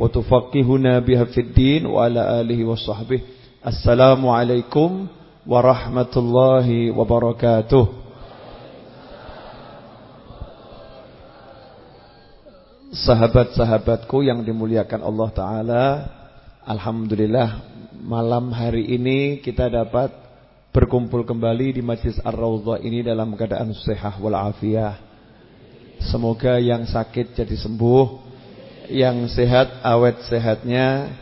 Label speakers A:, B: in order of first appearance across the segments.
A: wa tufaqihuna biha fid din wa ala alihi wa sahbihi. Assalamualaikum warahmatullahi wabarakatuh. Sahabat-sahabatku yang dimuliakan Allah Ta'ala Alhamdulillah malam hari ini kita dapat berkumpul kembali di Majlis Ar-Rawdha ini dalam keadaan sehat walafiat. Semoga yang sakit jadi sembuh, yang sehat awet sehatnya,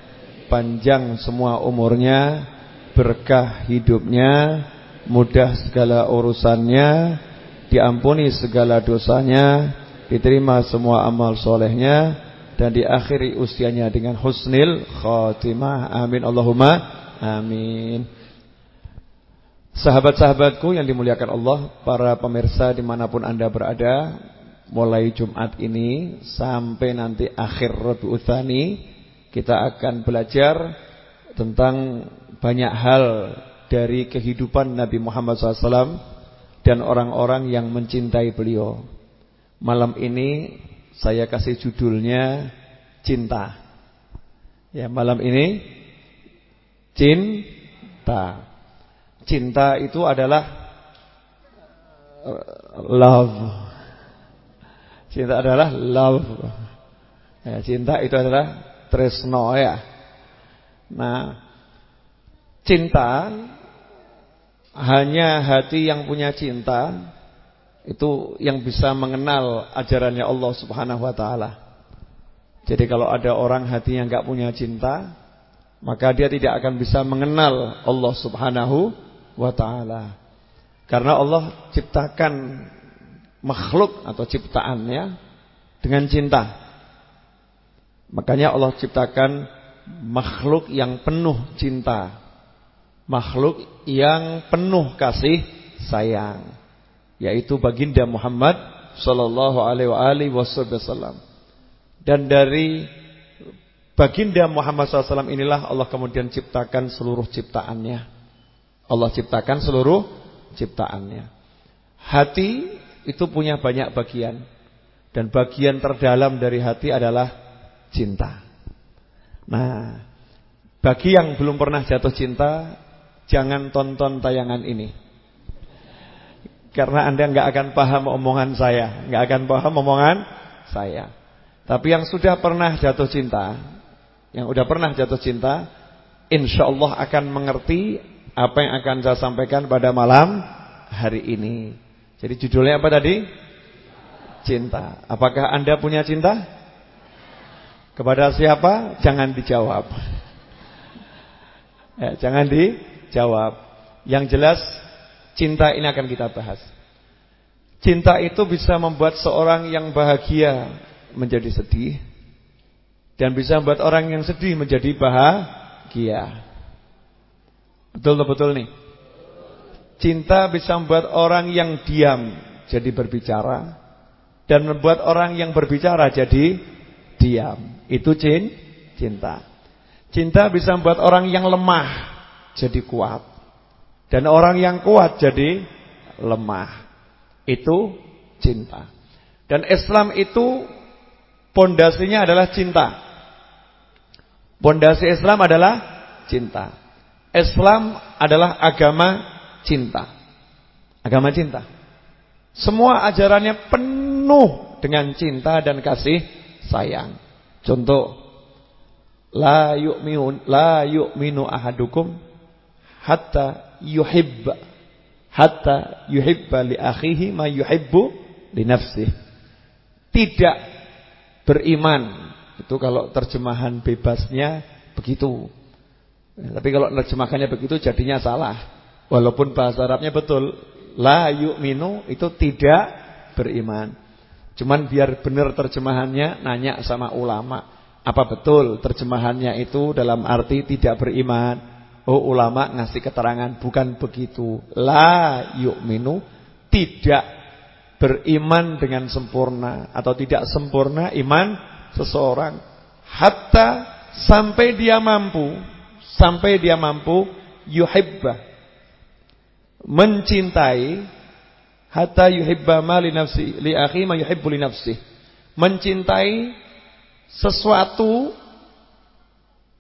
A: panjang semua umurnya, berkah hidupnya, mudah segala urusannya, diampuni segala dosanya, diterima semua amal solehnya, dan diakhiri usianya dengan husnil khotimah. Amin Allahumma amin. Sahabat-sahabatku yang dimuliakan Allah, para pemirsa di mana pun anda berada, mulai Jumat ini sampai nanti akhir Rabiul Tsani kita akan belajar tentang banyak hal dari kehidupan Nabi Muhammad SAW dan orang-orang yang mencintai beliau. Malam ini saya kasih judulnya cinta. Ya, malam ini cinta. Cinta itu adalah love Cinta adalah love. Ya, cinta itu adalah tresno ya. Nah, cinta hanya hati yang punya cinta itu yang bisa mengenal ajarannya Allah Subhanahu wa taala. Jadi kalau ada orang hati yang enggak punya cinta, maka dia tidak akan bisa mengenal Allah Subhanahu wa taala. Karena Allah ciptakan makhluk atau ciptaannya dengan cinta. Makanya Allah ciptakan makhluk yang penuh cinta. Makhluk yang penuh kasih sayang. Yaitu baginda Muhammad sallallahu alaihi wasallam. Dan dari baginda Muhammad SAW inilah Allah kemudian ciptakan seluruh ciptaannya. Allah ciptakan seluruh ciptaannya. Hati itu punya banyak bagian. Dan bagian terdalam dari hati adalah cinta. Nah, bagi yang belum pernah jatuh cinta, jangan tonton tayangan ini. Karena Anda nggak akan paham omongan saya, nggak akan paham omongan saya. Tapi yang sudah pernah jatuh cinta, yang sudah pernah jatuh cinta, insya Allah akan mengerti apa yang akan saya sampaikan pada malam hari ini. Jadi judulnya apa tadi? Cinta. Apakah Anda punya cinta? Kepada siapa? Jangan dijawab. Ya, jangan dijawab. Yang jelas cinta ini akan kita bahas. Cinta itu bisa membuat seorang yang bahagia menjadi sedih dan bisa membuat orang yang sedih menjadi bahagia. Betul betul nih. Cinta bisa membuat orang yang diam jadi berbicara dan membuat orang yang berbicara jadi diam. Itu cinta. Cinta bisa membuat orang yang lemah jadi kuat dan orang yang kuat jadi lemah. Itu cinta. Dan Islam itu pondasinya adalah cinta. Pondasi Islam adalah cinta. Islam adalah agama cinta. Agama cinta. Semua ajarannya penuh dengan cinta dan kasih sayang. Contoh, la yu'minu la yu'minu ahadukum hatta yuhibba hatta yuhibba li akhihi ma yuhibbu li nafsihi. Tidak beriman. Itu kalau terjemahan bebasnya begitu. Tapi kalau terjemahannya begitu jadinya salah. Walaupun bahasa Arabnya betul, la yu'minu itu tidak beriman. Cuman biar benar terjemahannya nanya sama ulama. Apa betul terjemahannya itu dalam arti tidak beriman? Oh ulama ngasih keterangan bukan begitu. La yu'minu tidak beriman dengan sempurna atau tidak sempurna iman seseorang hatta sampai dia mampu sampai dia mampu yuhibba mencintai hatta yuhibba ma li nafsi li akhi ma yuhibbu li nafsi mencintai sesuatu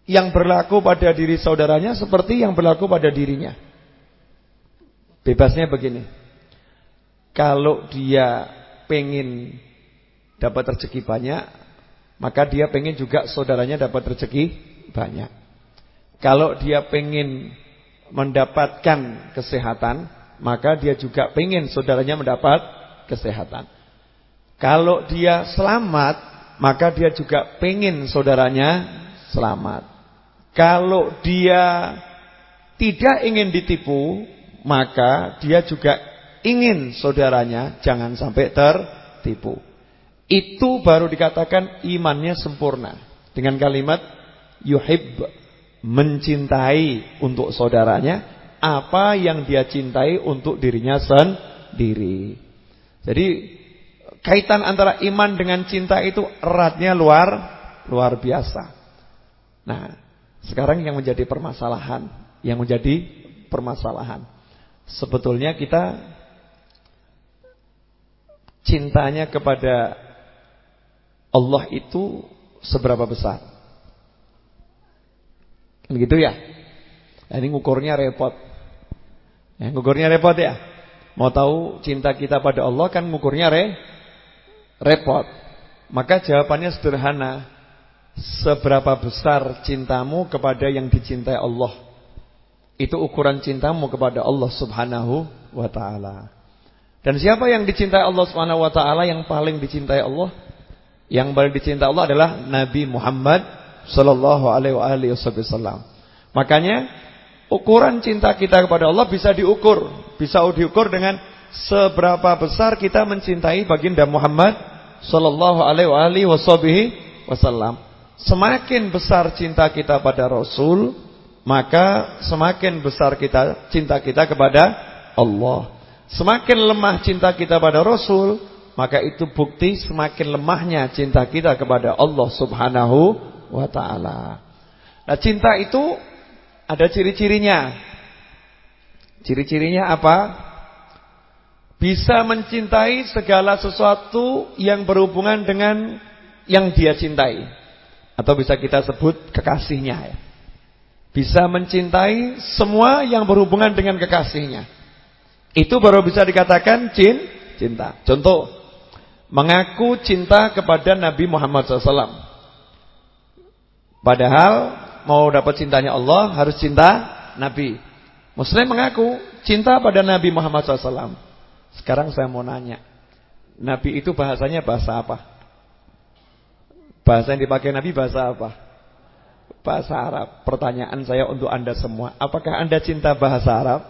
A: yang berlaku pada diri saudaranya seperti yang berlaku pada dirinya. Bebasnya begini. Kalau dia pengen dapat rezeki banyak, maka dia pengen juga saudaranya dapat rezeki banyak. Kalau dia pengen mendapatkan kesehatan, maka dia juga pengen saudaranya mendapat kesehatan. Kalau dia selamat, maka dia juga pengen saudaranya selamat. Kalau dia tidak ingin ditipu, maka dia juga ingin saudaranya jangan sampai tertipu. Itu baru dikatakan imannya sempurna. Dengan kalimat yuhib mencintai untuk saudaranya apa yang dia cintai untuk dirinya sendiri. Jadi kaitan antara iman dengan cinta itu eratnya luar luar biasa. Nah, sekarang yang menjadi permasalahan, yang menjadi permasalahan. Sebetulnya kita cintanya kepada Allah itu seberapa besar? Kan gitu ya? Nah, ini ngukurnya repot. Ya, ngukurnya repot ya. Mau tahu cinta kita pada Allah kan ngukurnya re repot. Maka jawabannya sederhana. Seberapa besar cintamu kepada yang dicintai Allah Itu ukuran cintamu kepada Allah subhanahu wa ta'ala Dan siapa yang dicintai Allah subhanahu wa ta'ala Yang paling dicintai Allah Yang paling dicintai Allah adalah Nabi Muhammad Sallallahu alaihi wasallam Makanya Ukuran cinta kita kepada Allah bisa diukur Bisa diukur dengan Seberapa besar kita mencintai baginda Muhammad Sallallahu alaihi wasallam Semakin besar cinta kita pada Rasul, maka semakin besar kita cinta kita kepada Allah. Semakin lemah cinta kita pada Rasul, maka itu bukti semakin lemahnya cinta kita kepada Allah Subhanahu wa taala. Nah, cinta itu ada ciri-cirinya. Ciri-cirinya apa? Bisa mencintai segala sesuatu yang berhubungan dengan yang dia cintai. Atau bisa kita sebut kekasihnya ya. Bisa mencintai semua yang berhubungan dengan kekasihnya. Itu baru bisa dikatakan cin, cinta. Contoh, mengaku cinta kepada Nabi Muhammad SAW. Padahal mau dapat cintanya Allah harus cinta Nabi. Muslim mengaku cinta pada Nabi Muhammad SAW. Sekarang saya mau nanya, Nabi itu bahasanya bahasa apa? Bahasa yang dipakai Nabi bahasa apa? Bahasa Arab. Pertanyaan saya untuk Anda semua, apakah Anda cinta bahasa Arab?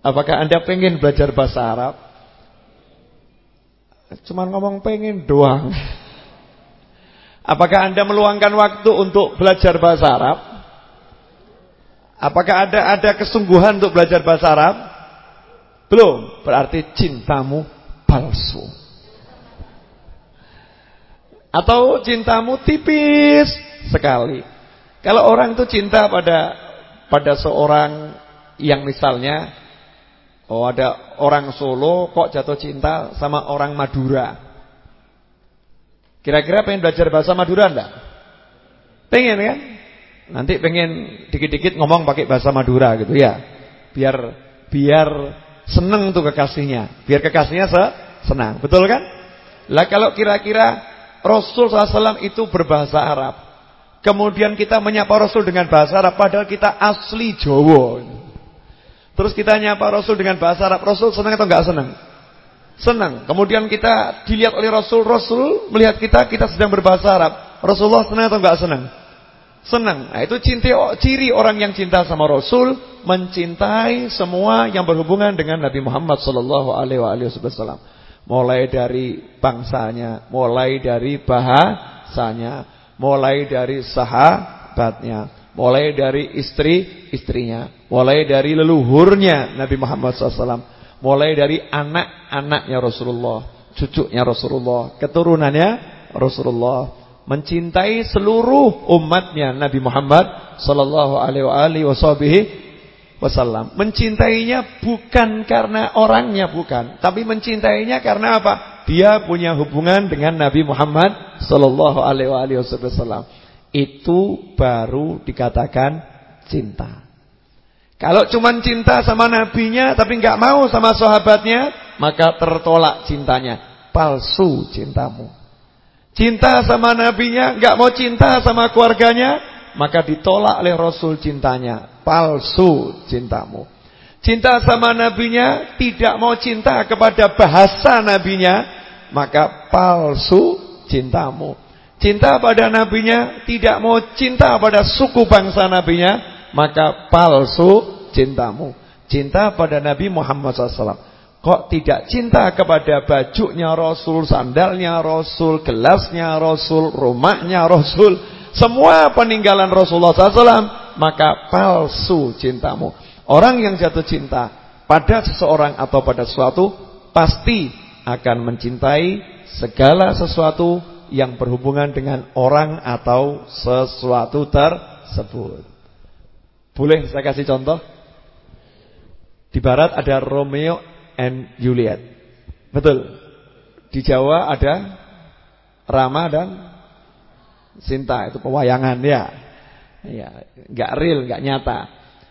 A: Apakah Anda pengen belajar bahasa Arab? Cuman ngomong pengen doang. Apakah Anda meluangkan waktu untuk belajar bahasa Arab? Apakah ada ada kesungguhan untuk belajar bahasa Arab? Belum, berarti cintamu palsu. Atau cintamu tipis sekali. Kalau orang itu cinta pada pada seorang yang misalnya oh ada orang Solo kok jatuh cinta sama orang Madura. Kira-kira pengen belajar bahasa Madura enggak? Pengen kan? Nanti pengen dikit-dikit ngomong pakai bahasa Madura gitu ya. Biar biar seneng tuh kekasihnya. Biar kekasihnya se senang. Betul kan? Lah kalau kira-kira Rasul SAW itu berbahasa Arab. Kemudian kita menyapa Rasul dengan bahasa Arab padahal kita asli Jawa. Terus kita nyapa Rasul dengan bahasa Arab. Rasul senang atau enggak senang? Senang. Kemudian kita dilihat oleh Rasul, Rasul melihat kita kita sedang berbahasa Arab. Rasulullah senang atau enggak senang? Senang. Nah, itu cinta ciri orang yang cinta sama Rasul mencintai semua yang berhubungan dengan Nabi Muhammad sallallahu alaihi wasallam. Mulai dari bangsanya, mulai dari bahasanya, mulai dari sahabatnya, mulai dari istri-istrinya, mulai dari leluhurnya Nabi Muhammad SAW, mulai dari anak-anaknya Rasulullah, cucunya Rasulullah, keturunannya Rasulullah, mencintai seluruh umatnya Nabi Muhammad sallallahu alaihi wasallam. Mencintainya bukan karena orangnya bukan, tapi mencintainya karena apa? Dia punya hubungan dengan Nabi Muhammad sallallahu alaihi wasallam. Itu baru dikatakan cinta. Kalau cuma cinta sama nabinya tapi nggak mau sama sahabatnya, maka tertolak cintanya. Palsu cintamu. Cinta sama nabinya, nggak mau cinta sama keluarganya, maka ditolak oleh Rasul cintanya palsu cintamu. Cinta sama nabinya, tidak mau cinta kepada bahasa nabinya, maka palsu cintamu. Cinta pada nabinya, tidak mau cinta pada suku bangsa nabinya, maka palsu cintamu. Cinta pada Nabi Muhammad SAW. Kok tidak cinta kepada bajunya Rasul, sandalnya Rasul, gelasnya Rasul, rumahnya Rasul, semua peninggalan Rasulullah SAW maka palsu cintamu. Orang yang jatuh cinta pada seseorang atau pada sesuatu pasti akan mencintai segala sesuatu yang berhubungan dengan orang atau sesuatu tersebut. Boleh saya kasih contoh? Di barat ada Romeo and Juliet. Betul. Di Jawa ada Rama dan Sinta, itu pewayangan ya. Ya, enggak real, enggak nyata.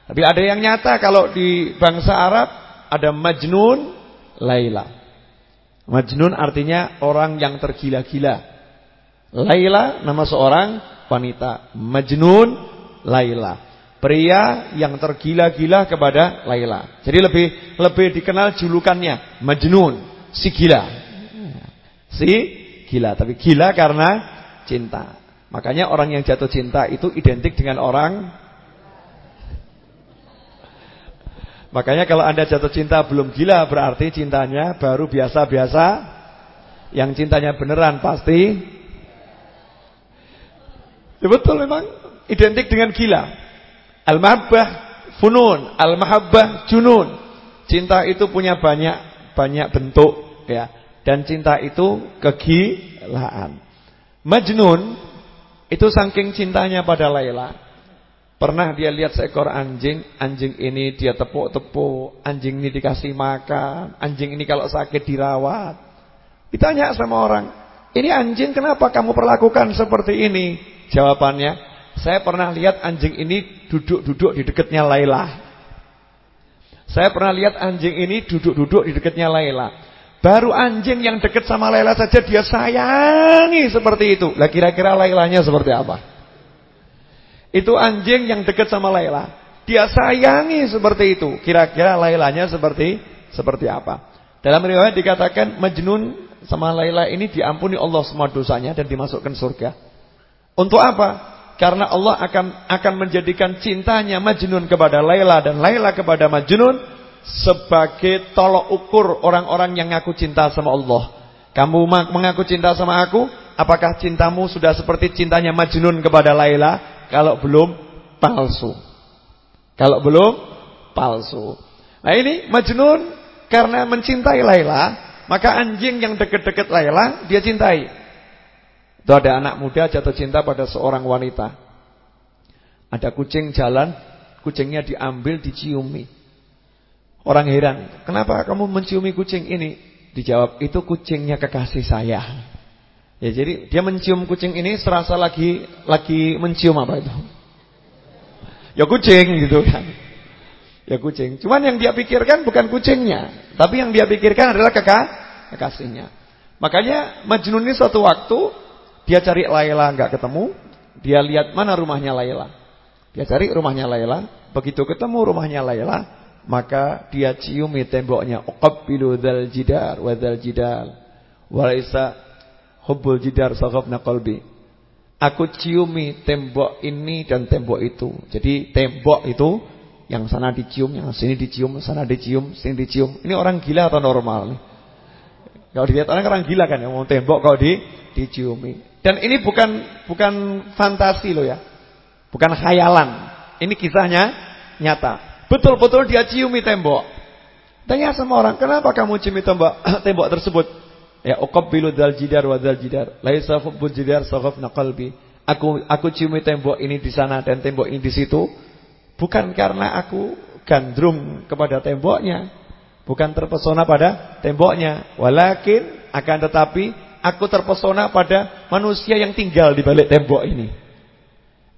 A: Tapi ada yang nyata kalau di bangsa Arab ada Majnun Laila. Majnun artinya orang yang tergila-gila. Laila nama seorang wanita. Majnun Laila. Pria yang tergila-gila kepada Laila. Jadi lebih lebih dikenal julukannya Majnun, si gila. Si gila, tapi gila karena cinta. Makanya orang yang jatuh cinta itu identik dengan orang Makanya kalau Anda jatuh cinta belum gila berarti cintanya baru biasa-biasa. Yang cintanya beneran pasti ya betul memang identik dengan gila. Al-mahabbah funun, al-mahabbah junun. Cinta itu punya banyak banyak bentuk ya. Dan cinta itu kegilaan. Majnun itu saking cintanya pada Laila. Pernah dia lihat seekor anjing, anjing ini dia tepuk-tepuk, anjing ini dikasih makan, anjing ini kalau sakit dirawat. Ditanya sama orang, "Ini anjing kenapa kamu perlakukan seperti ini?" Jawabannya, "Saya pernah lihat anjing ini duduk-duduk di dekatnya Laila." Saya pernah lihat anjing ini duduk-duduk di dekatnya Laila. Baru anjing yang dekat sama Laila saja dia sayangi seperti itu. Lah kira-kira Lailanya seperti apa? Itu anjing yang dekat sama Laila. Dia sayangi seperti itu. Kira-kira Lailanya seperti seperti apa? Dalam riwayat dikatakan Majnun sama Laila ini diampuni Allah semua dosanya dan dimasukkan surga. Untuk apa? Karena Allah akan akan menjadikan cintanya Majnun kepada Laila dan Laila kepada Majnun sebagai tolok ukur orang-orang yang ngaku cinta sama Allah. Kamu mengaku cinta sama aku, apakah cintamu sudah seperti cintanya Majnun kepada Laila? Kalau belum, palsu. Kalau belum, palsu. Nah ini Majnun karena mencintai Laila, maka anjing yang dekat-dekat Laila dia cintai. Itu ada anak muda jatuh cinta pada seorang wanita. Ada kucing jalan, kucingnya diambil, diciumi. Orang heran, kenapa kamu menciumi kucing ini? Dijawab, itu kucingnya kekasih saya. Ya jadi dia mencium kucing ini serasa lagi lagi mencium apa itu? Ya kucing gitu kan. Ya kucing. Cuman yang dia pikirkan bukan kucingnya, tapi yang dia pikirkan adalah kekasihnya. Makanya Majnun ini suatu waktu dia cari Laila nggak ketemu, dia lihat mana rumahnya Laila. Dia cari rumahnya Laila, begitu ketemu rumahnya Laila, maka dia ciumi temboknya. Uqabbilu dzal jidar wa dzal jidal. Walaisa hubbul jidar saghafna qalbi. Aku ciumi tembok ini dan tembok itu. Jadi tembok itu yang sana dicium yang sini dicium sana dicium sini dicium. Ini orang gila atau normal Kalau dilihat orang orang gila kan yang mau tembok kalau di diciumi. Dan ini bukan bukan fantasi loh ya. Bukan khayalan. Ini kisahnya nyata. Betul-betul dia ciumi tembok. Tanya sama orang, "Kenapa kamu ciumi tembok tembok tersebut?" Ya, uqabbilu dal jidar wa dal jidar. Laisa hubbul jidar saghafna qalbi. Aku aku ciumi tembok ini di sana dan tembok ini di situ bukan karena aku gandrung kepada temboknya, bukan terpesona pada temboknya, walakin akan tetapi aku terpesona pada manusia yang tinggal di balik tembok ini.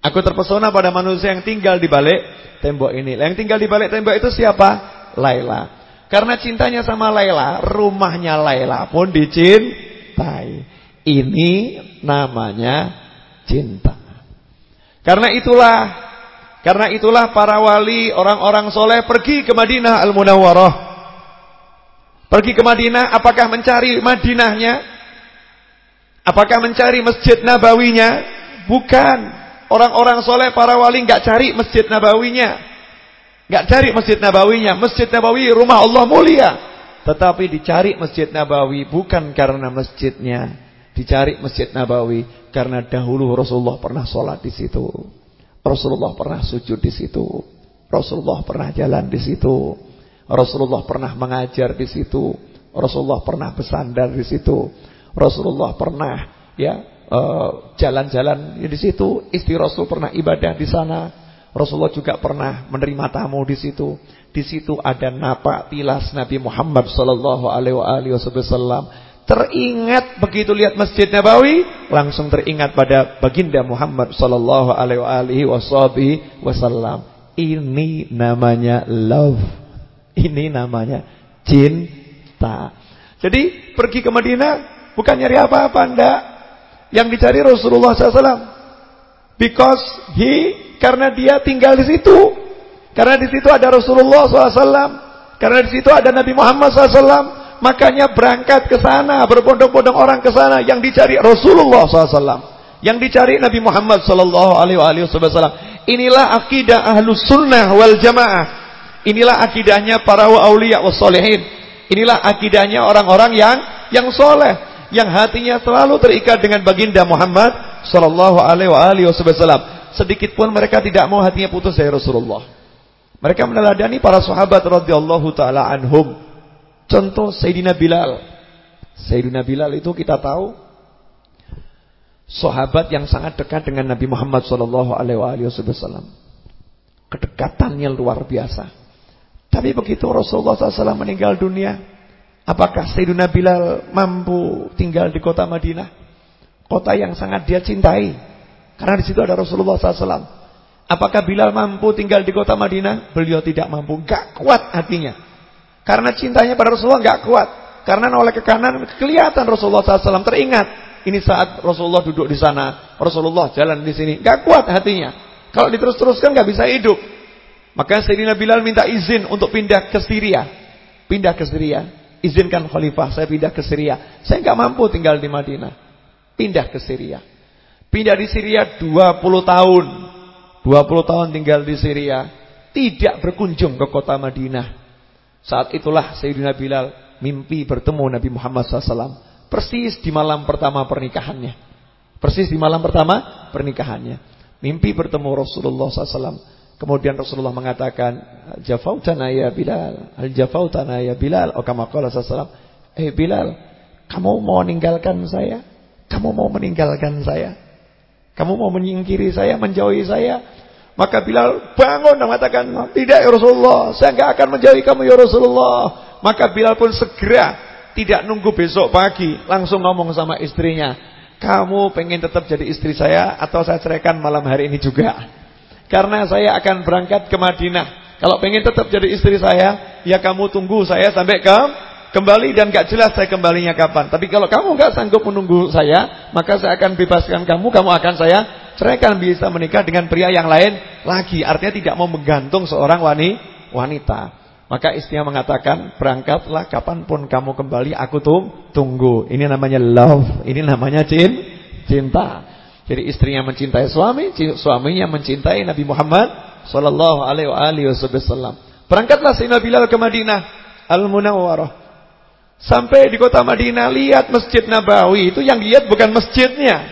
A: Aku terpesona pada manusia yang tinggal di balik tembok ini. Yang tinggal di balik tembok itu siapa? Laila. Karena cintanya sama Laila, rumahnya Laila pun dicintai. Ini namanya cinta. Karena itulah karena itulah para wali, orang-orang soleh pergi ke Madinah Al-Munawwarah. Pergi ke Madinah, apakah mencari Madinahnya? Apakah mencari Masjid Nabawinya? Bukan. Orang-orang soleh, para wali nggak cari Masjid Nabawinya. nggak cari Masjid Nabawinya. Masjid Nabawi rumah Allah mulia. Tetapi dicari Masjid Nabawi bukan karena masjidnya. Dicari Masjid Nabawi karena dahulu Rasulullah pernah sholat di situ. Rasulullah pernah sujud di situ. Rasulullah pernah jalan di situ. Rasulullah pernah mengajar di situ. Rasulullah pernah bersandar di situ. Rasulullah pernah ya eh, jalan-jalan uh, di situ. Istri Rasul pernah ibadah di sana. Rasulullah juga pernah menerima tamu di situ. Di situ ada napak tilas Nabi Muhammad sallallahu alaihi wasallam Teringat begitu lihat Masjid Nabawi, langsung teringat pada baginda Muhammad sallallahu alaihi wasallam. Ini namanya love. Ini namanya cinta. Jadi pergi ke Madinah bukan nyari apa-apa ndak. Yang dicari Rasulullah SAW. Because he karena dia tinggal di situ. Karena di situ ada Rasulullah SAW. Karena di situ ada Nabi Muhammad SAW. Makanya berangkat ke sana, berbondong-bondong orang ke sana yang dicari Rasulullah SAW. Yang dicari Nabi Muhammad wasallam. Inilah akidah Ahlus Sunnah wal Jamaah. Inilah akidahnya para auliya wasolehin. Inilah akidahnya orang-orang yang yang soleh, yang hatinya selalu terikat dengan baginda Muhammad sallallahu alaihi wasallam. Sedikit pun mereka tidak mau hatinya putus dari Rasulullah. Mereka meneladani para sahabat radhiyallahu taala anhum. Contoh Sayyidina Bilal. Sayyidina Bilal itu kita tahu sahabat yang sangat dekat dengan Nabi Muhammad sallallahu alaihi wasallam. Kedekatannya luar biasa. Tapi begitu Rasulullah SAW meninggal dunia, apakah Sayyidina Bilal mampu tinggal di kota Madinah? Kota yang sangat dia cintai. Karena di situ ada Rasulullah SAW. Apakah Bilal mampu tinggal di kota Madinah? Beliau tidak mampu, gak kuat hatinya. Karena cintanya pada Rasulullah nggak kuat. Karena oleh ke kanan kelihatan Rasulullah SAW teringat. Ini saat Rasulullah duduk di sana, Rasulullah jalan di sini, nggak kuat hatinya. Kalau diterus-teruskan nggak bisa hidup. Maka Sayyidina Bilal minta izin untuk pindah ke Syria. Pindah ke Syria. Izinkan khalifah saya pindah ke Syria. Saya nggak mampu tinggal di Madinah. Pindah ke Syria. Pindah di Syria 20 tahun. 20 tahun tinggal di Syria. Tidak berkunjung ke kota Madinah. Saat itulah Sayyidina Bilal mimpi bertemu Nabi Muhammad SAW. Persis di malam pertama pernikahannya. Persis di malam pertama pernikahannya. Mimpi bertemu Rasulullah SAW. Kemudian Rasulullah mengatakan, Jafautana ya Bilal. Al-jafautana ya Bilal. Oh kama SAW. Eh Bilal, kamu mau meninggalkan saya? Kamu mau meninggalkan saya? Kamu mau menyingkiri saya, menjauhi saya? Maka Bilal bangun dan mengatakan, tidak ya Rasulullah, saya enggak akan menjauhi kamu ya Rasulullah. Maka Bilal pun segera, tidak nunggu besok pagi, langsung ngomong sama istrinya, kamu pengen tetap jadi istri saya atau saya ceraikan malam hari ini juga. Karena saya akan berangkat ke Madinah. Kalau pengen tetap jadi istri saya, ya kamu tunggu saya sampai ke kembali dan gak jelas saya kembalinya kapan. Tapi kalau kamu gak sanggup menunggu saya, maka saya akan bebaskan kamu, kamu akan saya ceraikan bisa menikah dengan pria yang lain lagi. Artinya tidak mau menggantung seorang wanita. Maka istrinya mengatakan, berangkatlah kapan pun kamu kembali, aku tuh tunggu. Ini namanya love, ini namanya cinta. Jadi istrinya mencintai suami, suaminya mencintai Nabi Muhammad sallallahu alaihi wasallam. Berangkatlah Sayyidina Bilal ke Madinah Al-Munawwarah. Sampai di kota Madinah lihat Masjid Nabawi itu yang lihat bukan masjidnya.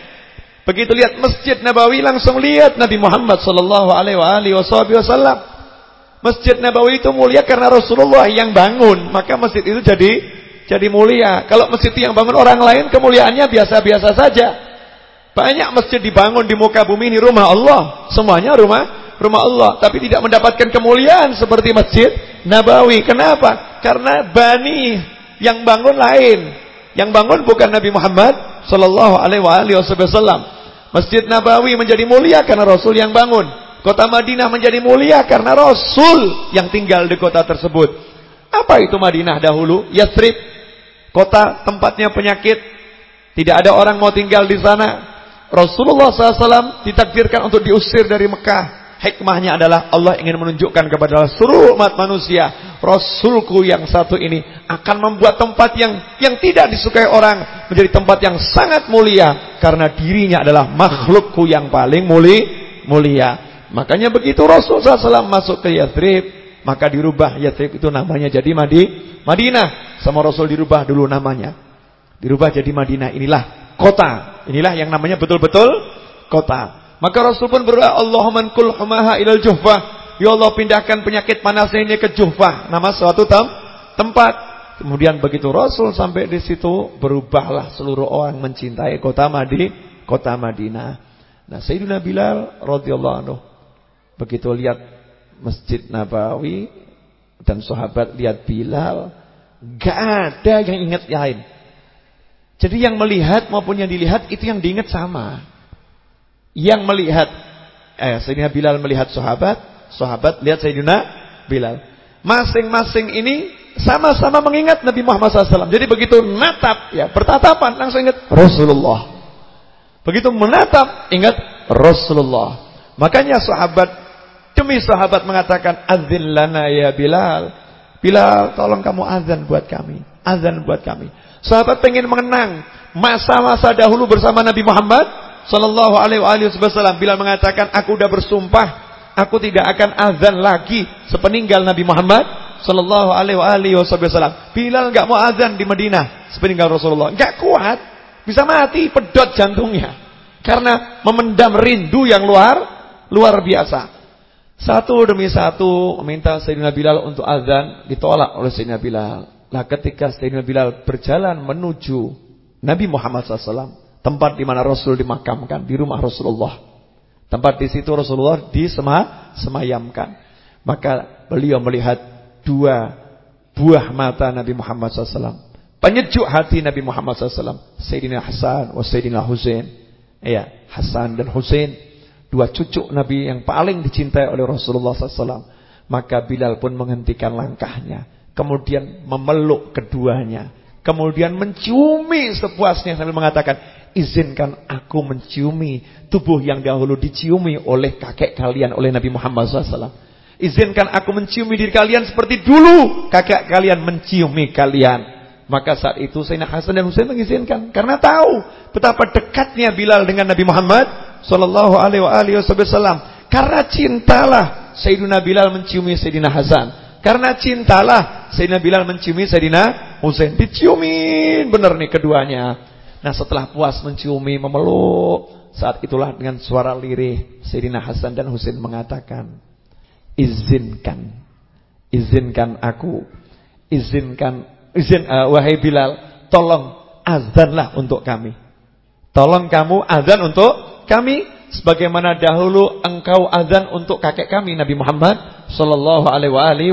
A: Begitu lihat Masjid Nabawi langsung lihat Nabi Muhammad sallallahu alaihi wasallam. Masjid Nabawi itu mulia karena Rasulullah yang bangun, maka masjid itu jadi jadi mulia. Kalau masjid yang bangun orang lain kemuliaannya biasa-biasa saja. Banyak masjid dibangun di muka bumi ini rumah Allah, semuanya rumah rumah Allah, tapi tidak mendapatkan kemuliaan seperti Masjid Nabawi. Kenapa? Karena bani yang bangun lain. Yang bangun bukan Nabi Muhammad sallallahu alaihi wasallam. Masjid Nabawi menjadi mulia karena Rasul yang bangun. Kota Madinah menjadi mulia karena Rasul yang tinggal di kota tersebut. Apa itu Madinah dahulu? Yathrib, kota tempatnya penyakit. Tidak ada orang mau tinggal di sana. Rasulullah SAW ditakdirkan untuk diusir dari Mekah. Hikmahnya adalah Allah ingin menunjukkan kepada seluruh umat manusia, Rasulku yang satu ini akan membuat tempat yang yang tidak disukai orang menjadi tempat yang sangat mulia karena dirinya adalah makhlukku yang paling muli, mulia. Makanya begitu Rasul SAW masuk ke Yathrib, maka dirubah Yathrib itu namanya jadi Madi, Madinah. Sama Rasul dirubah dulu namanya. Dirubah jadi Madinah. Inilah kota. Inilah yang namanya betul-betul kota. Maka Rasul pun berdoa, Allahumma kul humaha ilal juhfah. Ya Allah pindahkan penyakit panas ini ke Juhfah, nama suatu tem tempat. Kemudian begitu Rasul sampai di situ, berubahlah seluruh orang mencintai kota Madi, kota Madinah. Nah, Sayyidina Bilal radhiyallahu anhu begitu lihat Masjid Nabawi dan sahabat lihat Bilal, gak ada yang ingat lain. Jadi yang melihat maupun yang dilihat itu yang diingat sama yang melihat eh Sayyidina Bilal melihat sahabat, sahabat lihat Sayyidina Bilal. Masing-masing ini sama-sama mengingat Nabi Muhammad SAW. Jadi begitu natap ya, bertatapan langsung ingat Rasulullah. Begitu menatap ingat Rasulullah. Makanya sahabat demi sahabat mengatakan azin lana ya Bilal. Bilal tolong kamu azan buat kami. Azan buat kami. Sahabat pengen mengenang masa-masa dahulu bersama Nabi Muhammad Sallallahu alaihi wasallam bila mengatakan aku sudah bersumpah aku tidak akan azan lagi sepeninggal Nabi Muhammad sallallahu alaihi wasallam. Bilal enggak mau azan di Madinah sepeninggal Rasulullah. Enggak kuat, bisa mati pedot jantungnya. Karena memendam rindu yang luar luar biasa. Satu demi satu meminta Sayyidina Bilal untuk azan ditolak oleh Sayyidina Bilal. Nah ketika Sayyidina Bilal berjalan menuju Nabi Muhammad SAW Tempat di mana Rasul dimakamkan di rumah Rasulullah. Tempat di situ Rasulullah disemayamkan. Maka beliau melihat dua buah mata Nabi Muhammad SAW. Penyejuk hati Nabi Muhammad SAW. Sayyidina Hasan wa Sayyidina Husain. Ya, Hasan dan Husain. Dua cucu Nabi yang paling dicintai oleh Rasulullah SAW. Maka Bilal pun menghentikan langkahnya. Kemudian memeluk keduanya. Kemudian menciumi sepuasnya sambil mengatakan, izinkan aku menciumi tubuh yang dahulu diciumi oleh kakek kalian, oleh Nabi Muhammad SAW. Izinkan aku menciumi diri kalian seperti dulu kakek kalian menciumi kalian. Maka saat itu Sayyidina Hasan dan Husain mengizinkan karena tahu betapa dekatnya Bilal dengan Nabi Muhammad wasallam. Karena cintalah Sayyidina Bilal menciumi Sayyidina Hasan. Karena cintalah Sayyidina Bilal menciumi Sayyidina Husain. Diciumin benar nih keduanya. Nah setelah puas menciumi, memeluk, saat itulah dengan suara lirih Sayyidina Hasan dan Husain mengatakan, izinkan, izinkan aku, izinkan, izin uh, wahai Bilal, tolong azanlah untuk kami. Tolong kamu azan untuk kami sebagaimana dahulu engkau azan untuk kakek kami Nabi Muhammad sallallahu alaihi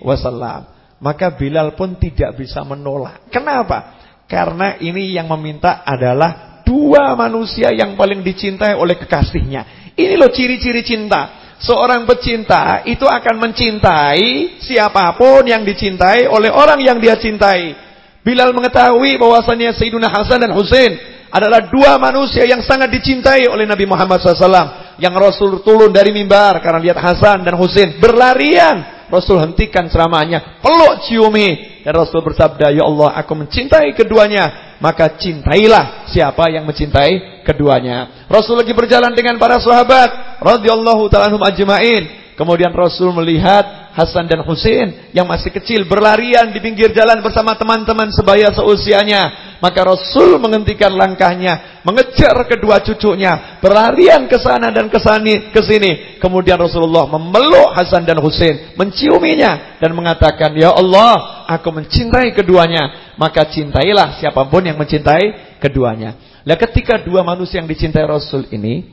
A: wasallam. Maka Bilal pun tidak bisa menolak. Kenapa? Karena ini yang meminta adalah dua manusia yang paling dicintai oleh kekasihnya. Ini loh ciri-ciri cinta. Seorang pecinta itu akan mencintai siapa pun yang dicintai oleh orang yang dia cintai. Bilal mengetahui bahwasannya Sayyidina Hasan dan Husain adalah dua manusia yang sangat dicintai oleh Nabi Muhammad SAW. Yang Rasul turun dari mimbar karena lihat Hasan dan Husain berlarian. Rasul hentikan ceramahnya, peluk ciumi. Dan Rasul bersabda, Ya Allah aku mencintai keduanya. Maka cintailah siapa yang mencintai keduanya. Rasul lagi berjalan dengan para sahabat. radhiyallahu ta'ala ajma'in. Kemudian Rasul melihat Hasan dan Husain yang masih kecil berlarian di pinggir jalan bersama teman-teman sebaya seusianya. Maka Rasul menghentikan langkahnya, mengejar kedua cucunya, berlarian ke sana dan ke sini, ke sini. Kemudian Rasulullah memeluk Hasan dan Husain, menciuminya dan mengatakan, "Ya Allah, aku mencintai keduanya." Maka cintailah siapa pun yang mencintai keduanya. Nah, ketika dua manusia yang dicintai Rasul ini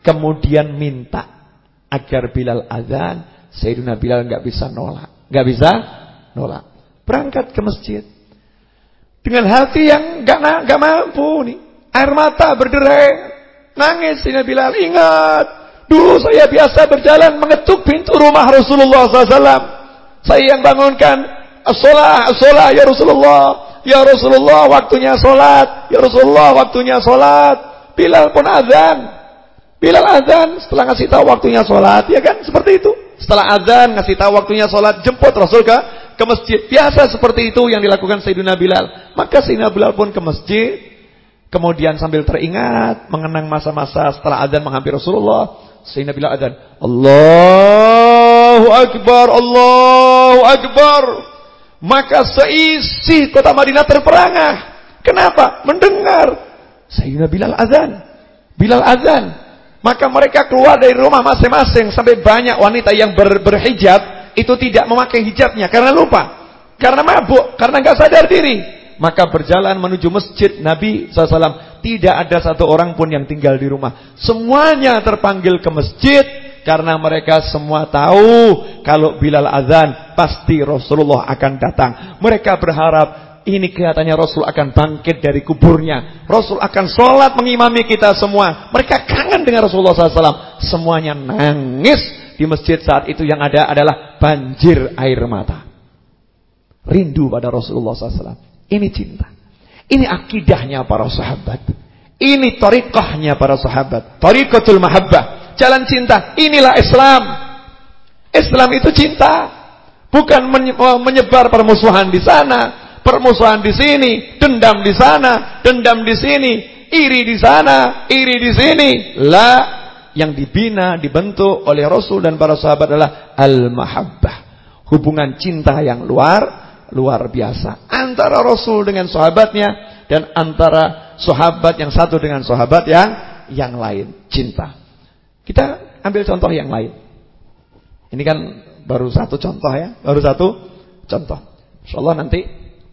A: kemudian minta agar Bilal azan, Sayyidina Bilal nggak bisa nolak, nggak bisa nolak. Berangkat ke masjid dengan hati yang nggak nggak mampu nih, air mata berderai, nangis Sayyidina Bilal. Ingat, dulu saya biasa berjalan mengetuk pintu rumah Rasulullah SAW. Saya yang bangunkan, as-salah, ya Rasulullah. Ya Rasulullah waktunya sholat. Ya Rasulullah waktunya sholat. Bilal pun azan. Bilal azan setelah ngasih tahu waktunya sholat. Ya kan seperti itu. Setelah azan ngasih tahu waktunya sholat. Jemput Rasul ke, ke masjid. Biasa seperti itu yang dilakukan Sayyidina Bilal. Maka Sayyidina Bilal pun ke masjid. Kemudian sambil teringat. Mengenang masa-masa setelah azan menghampiri Rasulullah. Sayyidina Bilal azan. Allahu Akbar. Allahu Akbar. Maka seisi kota Madinah terperangah. Kenapa? Mendengar Sayyidina Bilal azan. Bilal azan. Maka mereka keluar dari rumah masing-masing sampai banyak wanita yang ber berhijab itu tidak memakai hijabnya karena lupa, karena mabuk, karena nggak sadar diri. Maka berjalan menuju masjid Nabi SAW. Tidak ada satu orang pun yang tinggal di rumah. Semuanya terpanggil ke masjid karena mereka semua tahu kalau Bilal azan pasti Rasulullah akan datang. Mereka berharap ini kelihatannya Rasul akan bangkit dari kuburnya. Rasul akan sholat mengimami kita semua. Mereka kangen dengan Rasulullah SAW. Semuanya nangis di masjid saat itu yang ada adalah banjir air mata. Rindu pada Rasulullah SAW. Ini cinta. Ini akidahnya para sahabat. Ini torikohnya para sahabat. Torikotul mahabbah. Jalan cinta. Inilah Islam. Islam itu cinta. Bukan menyebar permusuhan di sana, permusuhan di sini, dendam di sana, dendam di sini, iri di sana, iri di sini. La yang dibina, dibentuk oleh Rasul dan para sahabat adalah al-mahabbah. Hubungan cinta yang luar luar biasa antara Rasul dengan sahabatnya dan antara sahabat yang satu dengan sahabat yang yang lain, cinta. Kita ambil contoh yang lain. Ini kan baru satu contoh ya, baru satu contoh. Insyaallah nanti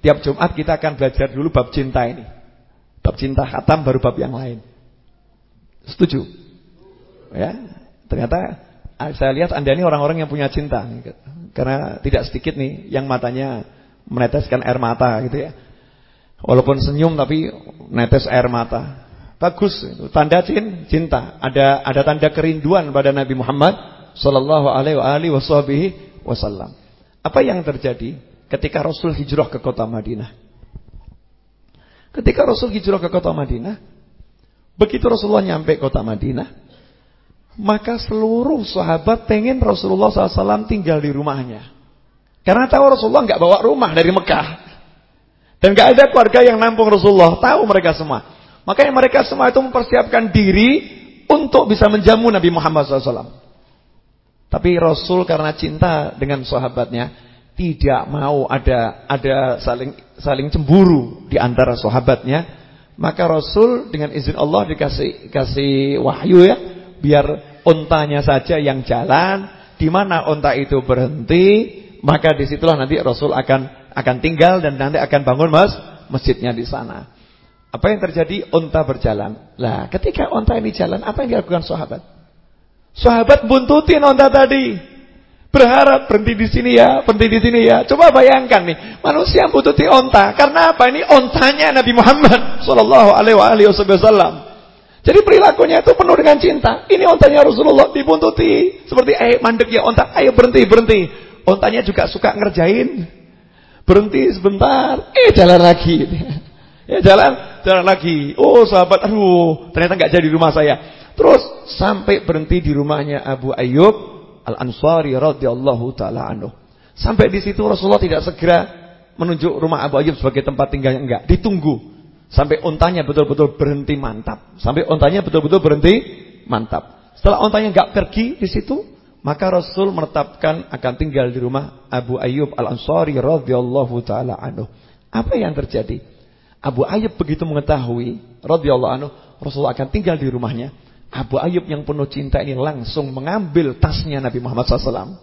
A: tiap Jumat kita akan belajar dulu bab cinta ini. Bab cinta khatam baru bab yang lain. Setuju? Ya, ternyata ah, saya lihat Anda ini orang-orang yang punya cinta. Karena tidak sedikit nih yang matanya meneteskan air mata gitu ya. Walaupun senyum tapi netes air mata. Bagus tanda cinta. Ada ada tanda kerinduan pada Nabi Muhammad sallallahu alaihi wasallam. Apa yang terjadi ketika Rasul hijrah ke kota Madinah? Ketika Rasul hijrah ke kota Madinah, begitu Rasulullah nyampe kota Madinah, maka seluruh sahabat pengen Rasulullah SAW tinggal di rumahnya. Karena tahu Rasulullah nggak bawa rumah dari Mekah. Dan nggak ada keluarga yang nampung Rasulullah. Tahu mereka semua. Makanya mereka semua itu mempersiapkan diri untuk bisa menjamu Nabi Muhammad SAW. Tapi Rasul karena cinta dengan sahabatnya tidak mau ada ada saling saling cemburu di antara sahabatnya. Maka Rasul dengan izin Allah dikasih kasih wahyu ya, biar ontanya saja yang jalan, di mana onta itu berhenti, maka di situlah nanti Rasul akan akan tinggal dan nanti akan bangun mas masjidnya di sana. Apa yang terjadi? Unta berjalan. Lah, ketika unta ini jalan, apa yang dilakukan sahabat? Sahabat buntutin unta tadi. Berharap berhenti di sini ya, berhenti di sini ya. Coba bayangkan nih, manusia buntuti unta. Karena apa? Ini untanya Nabi Muhammad sallallahu alaihi wasallam. Jadi perilakunya itu penuh dengan cinta. Ini untanya Rasulullah dibuntuti. Seperti ayo mandek ya unta, ayo berhenti, berhenti. Untanya juga suka ngerjain. Berhenti sebentar, eh jalan lagi. Ya jalan, jalan lagi. Oh sahabat, aduh ternyata nggak jadi rumah saya. Terus sampai berhenti di rumahnya Abu Ayyub Al-Ansari radhiyallahu taala anhu. Sampai di situ Rasulullah tidak segera menunjuk rumah Abu Ayyub sebagai tempat tinggalnya enggak, ditunggu sampai ontanya betul-betul berhenti mantap. Sampai ontanya betul-betul berhenti mantap. Setelah ontanya enggak pergi di situ, Maka Rasul menetapkan akan tinggal di rumah Abu Ayyub Al-Ansari radhiyallahu taala anhu. Apa yang terjadi? Abu Ayyub begitu mengetahui radhiyallahu anhu Rasul akan tinggal di rumahnya. Abu Ayyub yang penuh cinta ini langsung mengambil tasnya Nabi Muhammad SAW.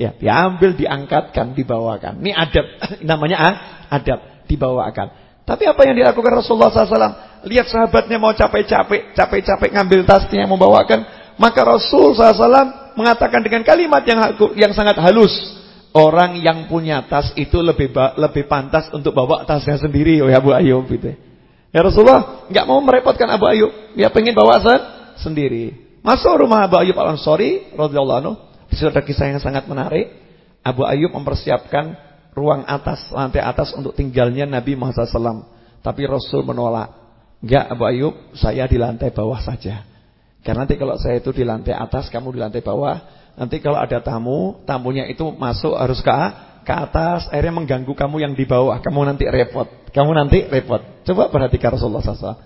A: Ya, diambil, diangkatkan, dibawakan. Ini adab, namanya ah, adab, dibawakan. Tapi apa yang dilakukan Rasulullah SAW? Lihat sahabatnya mau capek-capek, capek-capek ngambil tasnya, membawakan. Maka Rasul SAW mengatakan dengan kalimat yang yang sangat halus. Orang yang punya tas itu lebih lebih pantas untuk bawa tasnya sendiri, oh ya Abu Ayub gitu. Ya Rasulullah nggak mau merepotkan Abu Ayub, dia pengen bawa sendiri. Masuk rumah Abu Ayub Al-Ansari radhiyallahu anhu, ada kisah yang sangat menarik. Abu Ayub mempersiapkan ruang atas, lantai atas untuk tinggalnya Nabi Muhammad SAW. Tapi Rasul menolak. Enggak Abu Ayub, saya di lantai bawah saja. Karena nanti kalau saya itu di lantai atas, kamu di lantai bawah, nanti kalau ada tamu, tamunya itu masuk harus ke ke atas, akhirnya mengganggu kamu yang di bawah, kamu nanti repot. Kamu nanti repot. Coba perhatikan Rasulullah SAW.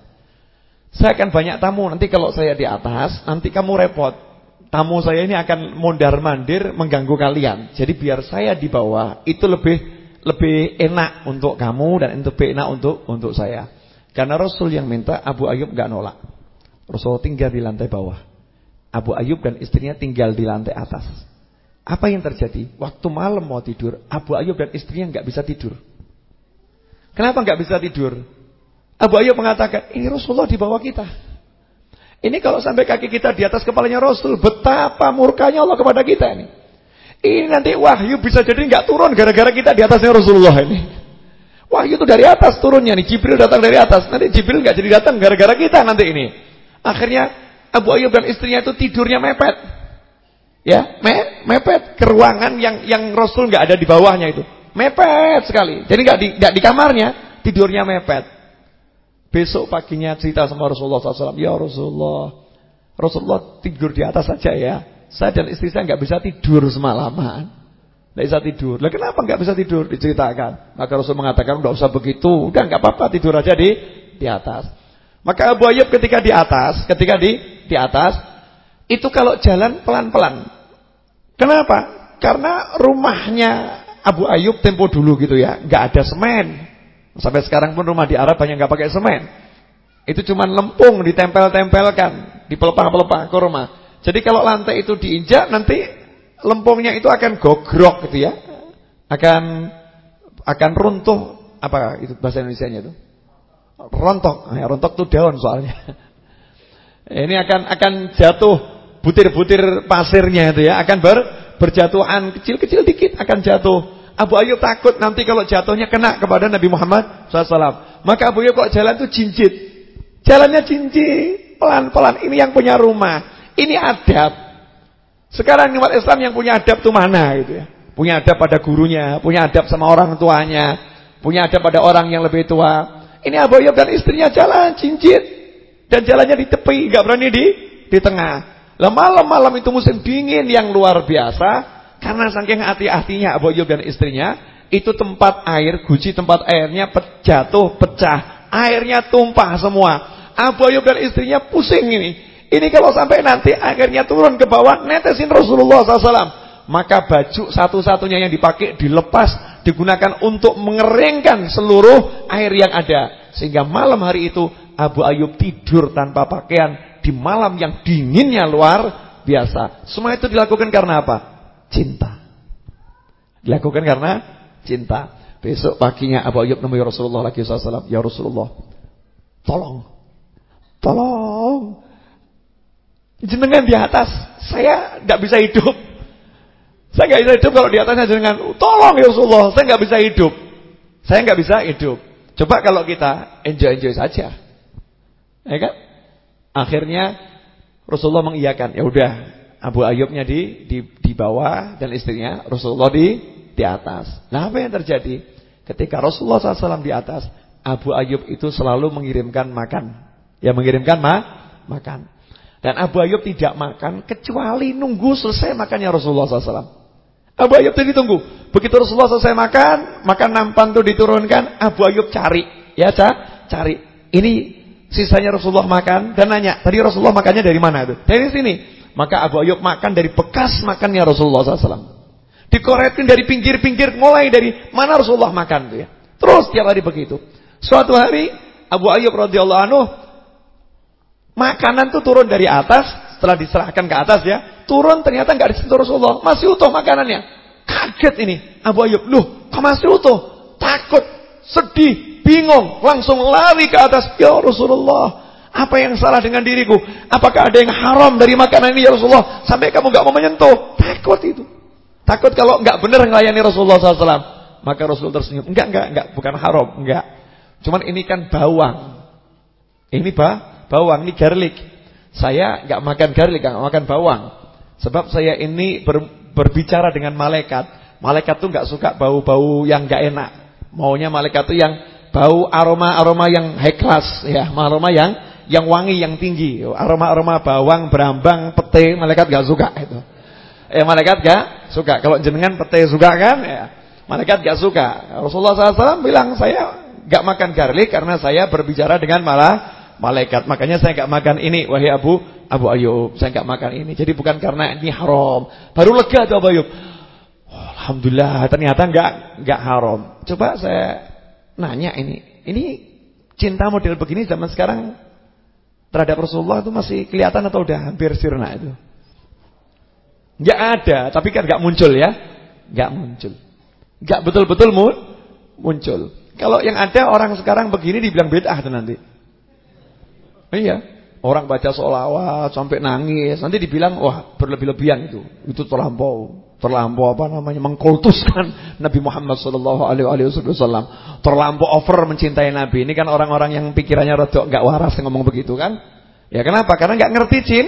A: Saya akan banyak tamu, nanti kalau saya di atas, nanti kamu repot. Tamu saya ini akan mondar-mandir mengganggu kalian. Jadi biar saya di bawah, itu lebih lebih enak untuk kamu dan lebih enak untuk untuk saya. Karena Rasul yang minta Abu Ayub gak nolak. Rasulullah tinggal di lantai bawah. Abu Ayub dan istrinya tinggal di lantai atas. Apa yang terjadi? Waktu malam mau tidur, Abu Ayub dan istrinya nggak bisa tidur. Kenapa nggak bisa tidur? Abu Ayub mengatakan, ini Rasulullah di bawah kita. Ini kalau sampai kaki kita di atas kepalanya Rasul, betapa murkanya Allah kepada kita ini. Ini nanti wahyu bisa jadi nggak turun gara-gara kita di atasnya Rasulullah ini. Wahyu itu dari atas turunnya nih, Jibril datang dari atas. Nanti Jibril nggak jadi datang gara-gara kita nanti ini. Akhirnya Abu Ayyub dan istrinya itu tidurnya mepet. Ya, me mepet ke ruangan yang yang Rasul nggak ada di bawahnya itu. Mepet sekali. Jadi nggak di nggak di kamarnya, tidurnya mepet. Besok paginya cerita sama Rasulullah SAW, ya Rasulullah, Rasulullah tidur di atas saja ya. Saya dan istri saya nggak bisa tidur semalaman. Nggak bisa tidur. Lah kenapa nggak bisa tidur? Diceritakan. Maka Rasul mengatakan nggak usah begitu. Udah nggak apa-apa tidur aja di di atas. Maka Abu Ayyub ketika di atas, ketika di di atas, itu kalau jalan pelan-pelan. Kenapa? Karena rumahnya Abu Ayyub tempo dulu gitu ya, nggak ada semen. Sampai sekarang pun rumah di Arab banyak nggak pakai semen. Itu cuma lempung ditempel-tempelkan, dipelepah-pelepah ke rumah. Jadi kalau lantai itu diinjak nanti lempungnya itu akan gogrok gitu ya. Akan akan runtuh apa itu bahasa Indonesianya itu? rontok. Ya, rontok itu daun soalnya. Ini akan akan jatuh butir-butir pasirnya itu ya, akan ber, berjatuhan kecil-kecil dikit akan jatuh. Abu Ayyub takut nanti kalau jatuhnya kena kepada Nabi Muhammad SAW. Maka Abu Ayyub kok jalan tuh cincit. Jalannya cincit, pelan-pelan. Ini yang punya rumah. Ini adab. Sekarang umat Islam yang punya adab tuh mana gitu ya. Punya adab pada gurunya, punya adab sama orang tuanya, punya adab pada orang yang lebih tua. Ini Abu Ayyub dan istrinya jalan cincin dan jalannya di tepi, nggak berani di di tengah. Lah malam-malam itu musim dingin yang luar biasa karena saking hati-hatinya Abu Ayyub dan istrinya, itu tempat air, guci tempat airnya jatuh, pecah, airnya tumpah semua. Abu Ayyub dan istrinya pusing ini. Ini kalau sampai nanti akhirnya turun ke bawah netesin Rasulullah SAW. Maka baju satu-satunya yang dipakai dilepas digunakan untuk mengeringkan seluruh air yang ada. Sehingga malam hari itu Abu Ayub tidur tanpa pakaian di malam yang dinginnya luar biasa. Semua itu dilakukan karena apa? Cinta. Dilakukan karena cinta. Besok paginya Abu Ayub nemui Rasulullah lagi SAW. Ya Rasulullah, tolong, tolong. Jenengan di atas, saya tidak bisa hidup. Saya nggak bisa hidup kalau di atasnya dengan tolong ya Rasulullah, saya nggak bisa hidup. Saya nggak bisa hidup. Coba kalau kita enjoy-enjoy saja. Ya kan? Akhirnya Rasulullah mengiyakan. Ya udah, Abu Ayyubnya di di di bawah dan istrinya Rasulullah di di atas. Nah, apa yang terjadi? Ketika Rasulullah SAW di atas, Abu Ayyub itu selalu mengirimkan makan. Ya mengirimkan ma makan. Dan Abu Ayyub tidak makan kecuali nunggu selesai makannya Rasulullah SAW. Abu Ayyub tadi tunggu. Begitu Rasulullah selesai makan, makan nampan itu diturunkan, Abu Ayyub cari. Ya, ca? cari. Ini sisanya Rasulullah makan dan nanya, tadi Rasulullah makannya dari mana itu? Dari sini. Maka Abu Ayyub makan dari bekas makannya Rasulullah SAW. Dikoretin dari pinggir-pinggir, mulai dari mana Rasulullah makan tuh ya. Terus tiap hari begitu. Suatu hari Abu Ayyub radhiyallahu anhu makanan tuh turun dari atas, setelah diserahkan ke atas ya, turun ternyata nggak disentuh Rasulullah, masih utuh makanannya. Kaget ini Abu Ayyub, loh, kok masih utuh? Takut, sedih, bingung, langsung lari ke atas, ya Rasulullah. Apa yang salah dengan diriku? Apakah ada yang haram dari makanan ini ya Rasulullah? Sampai kamu nggak mau menyentuh. Takut itu. Takut kalau nggak benar melayani Rasulullah SAW. Maka Rasul tersenyum. Enggak, enggak, enggak, bukan haram, enggak. Cuman ini kan bawang. Ini ba, bawang, ini garlic. Saya enggak makan garlic, enggak makan bawang. Sebab saya ini ber, berbicara dengan malaikat. Malaikat tuh enggak suka bau-bau yang enggak enak. Maunya malaikat tuh yang bau aroma-aroma yang high class ya, aroma yang yang wangi yang tinggi. Aroma-aroma bawang, berambang, pete, malaikat gak suka itu. Eh malaikat gak suka. Kalau jenengan pete suka kan ya. Malaikat gak suka. Rasulullah SAW bilang saya gak makan garlic karena saya berbicara dengan malah malaikat. Makanya saya gak makan ini. Wahai Abu Abu Ayub, saya gak makan ini. Jadi bukan karena ini haram. Baru lega tuh Abu Ayub. Oh, Alhamdulillah ternyata gak gak haram. Coba saya nanya ini. Ini cinta model begini zaman sekarang terhadap Rasulullah itu masih kelihatan atau udah hampir sirna itu? Enggak ada, tapi kan enggak muncul ya. Enggak muncul. Enggak betul-betul muncul. Kalau yang ada orang sekarang begini dibilang bid'ah tuh nanti. Iya. Orang baca sholawat sampai nangis, nanti dibilang wah berlebih-lebihan itu. Itu terlampau terlampau apa namanya mengkultuskan Nabi Muhammad sallallahu alaihi wasallam, terlampau over mencintai Nabi. Ini kan orang-orang yang pikirannya rada enggak waras ngomong begitu kan? Ya kenapa? Karena enggak ngerti cin,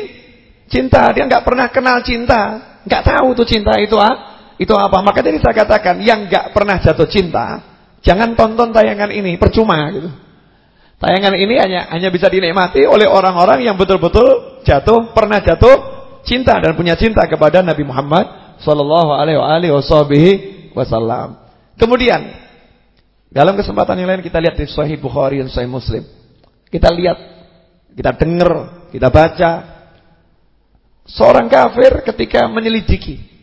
A: cinta, dia enggak pernah kenal cinta, enggak tahu tuh cinta itu ah, itu apa. Maka tadi saya katakan yang enggak pernah jatuh cinta, jangan tonton tayangan ini, percuma gitu. Tayangan ini hanya hanya bisa dinikmati oleh orang-orang yang betul-betul jatuh, pernah jatuh cinta dan punya cinta kepada Nabi Muhammad sallallahu alaihi wasallam. Kemudian dalam kesempatan yang lain kita lihat di Sahih Bukhari dan Sahih Muslim. Kita lihat, kita dengar, kita baca seorang kafir ketika menyelidiki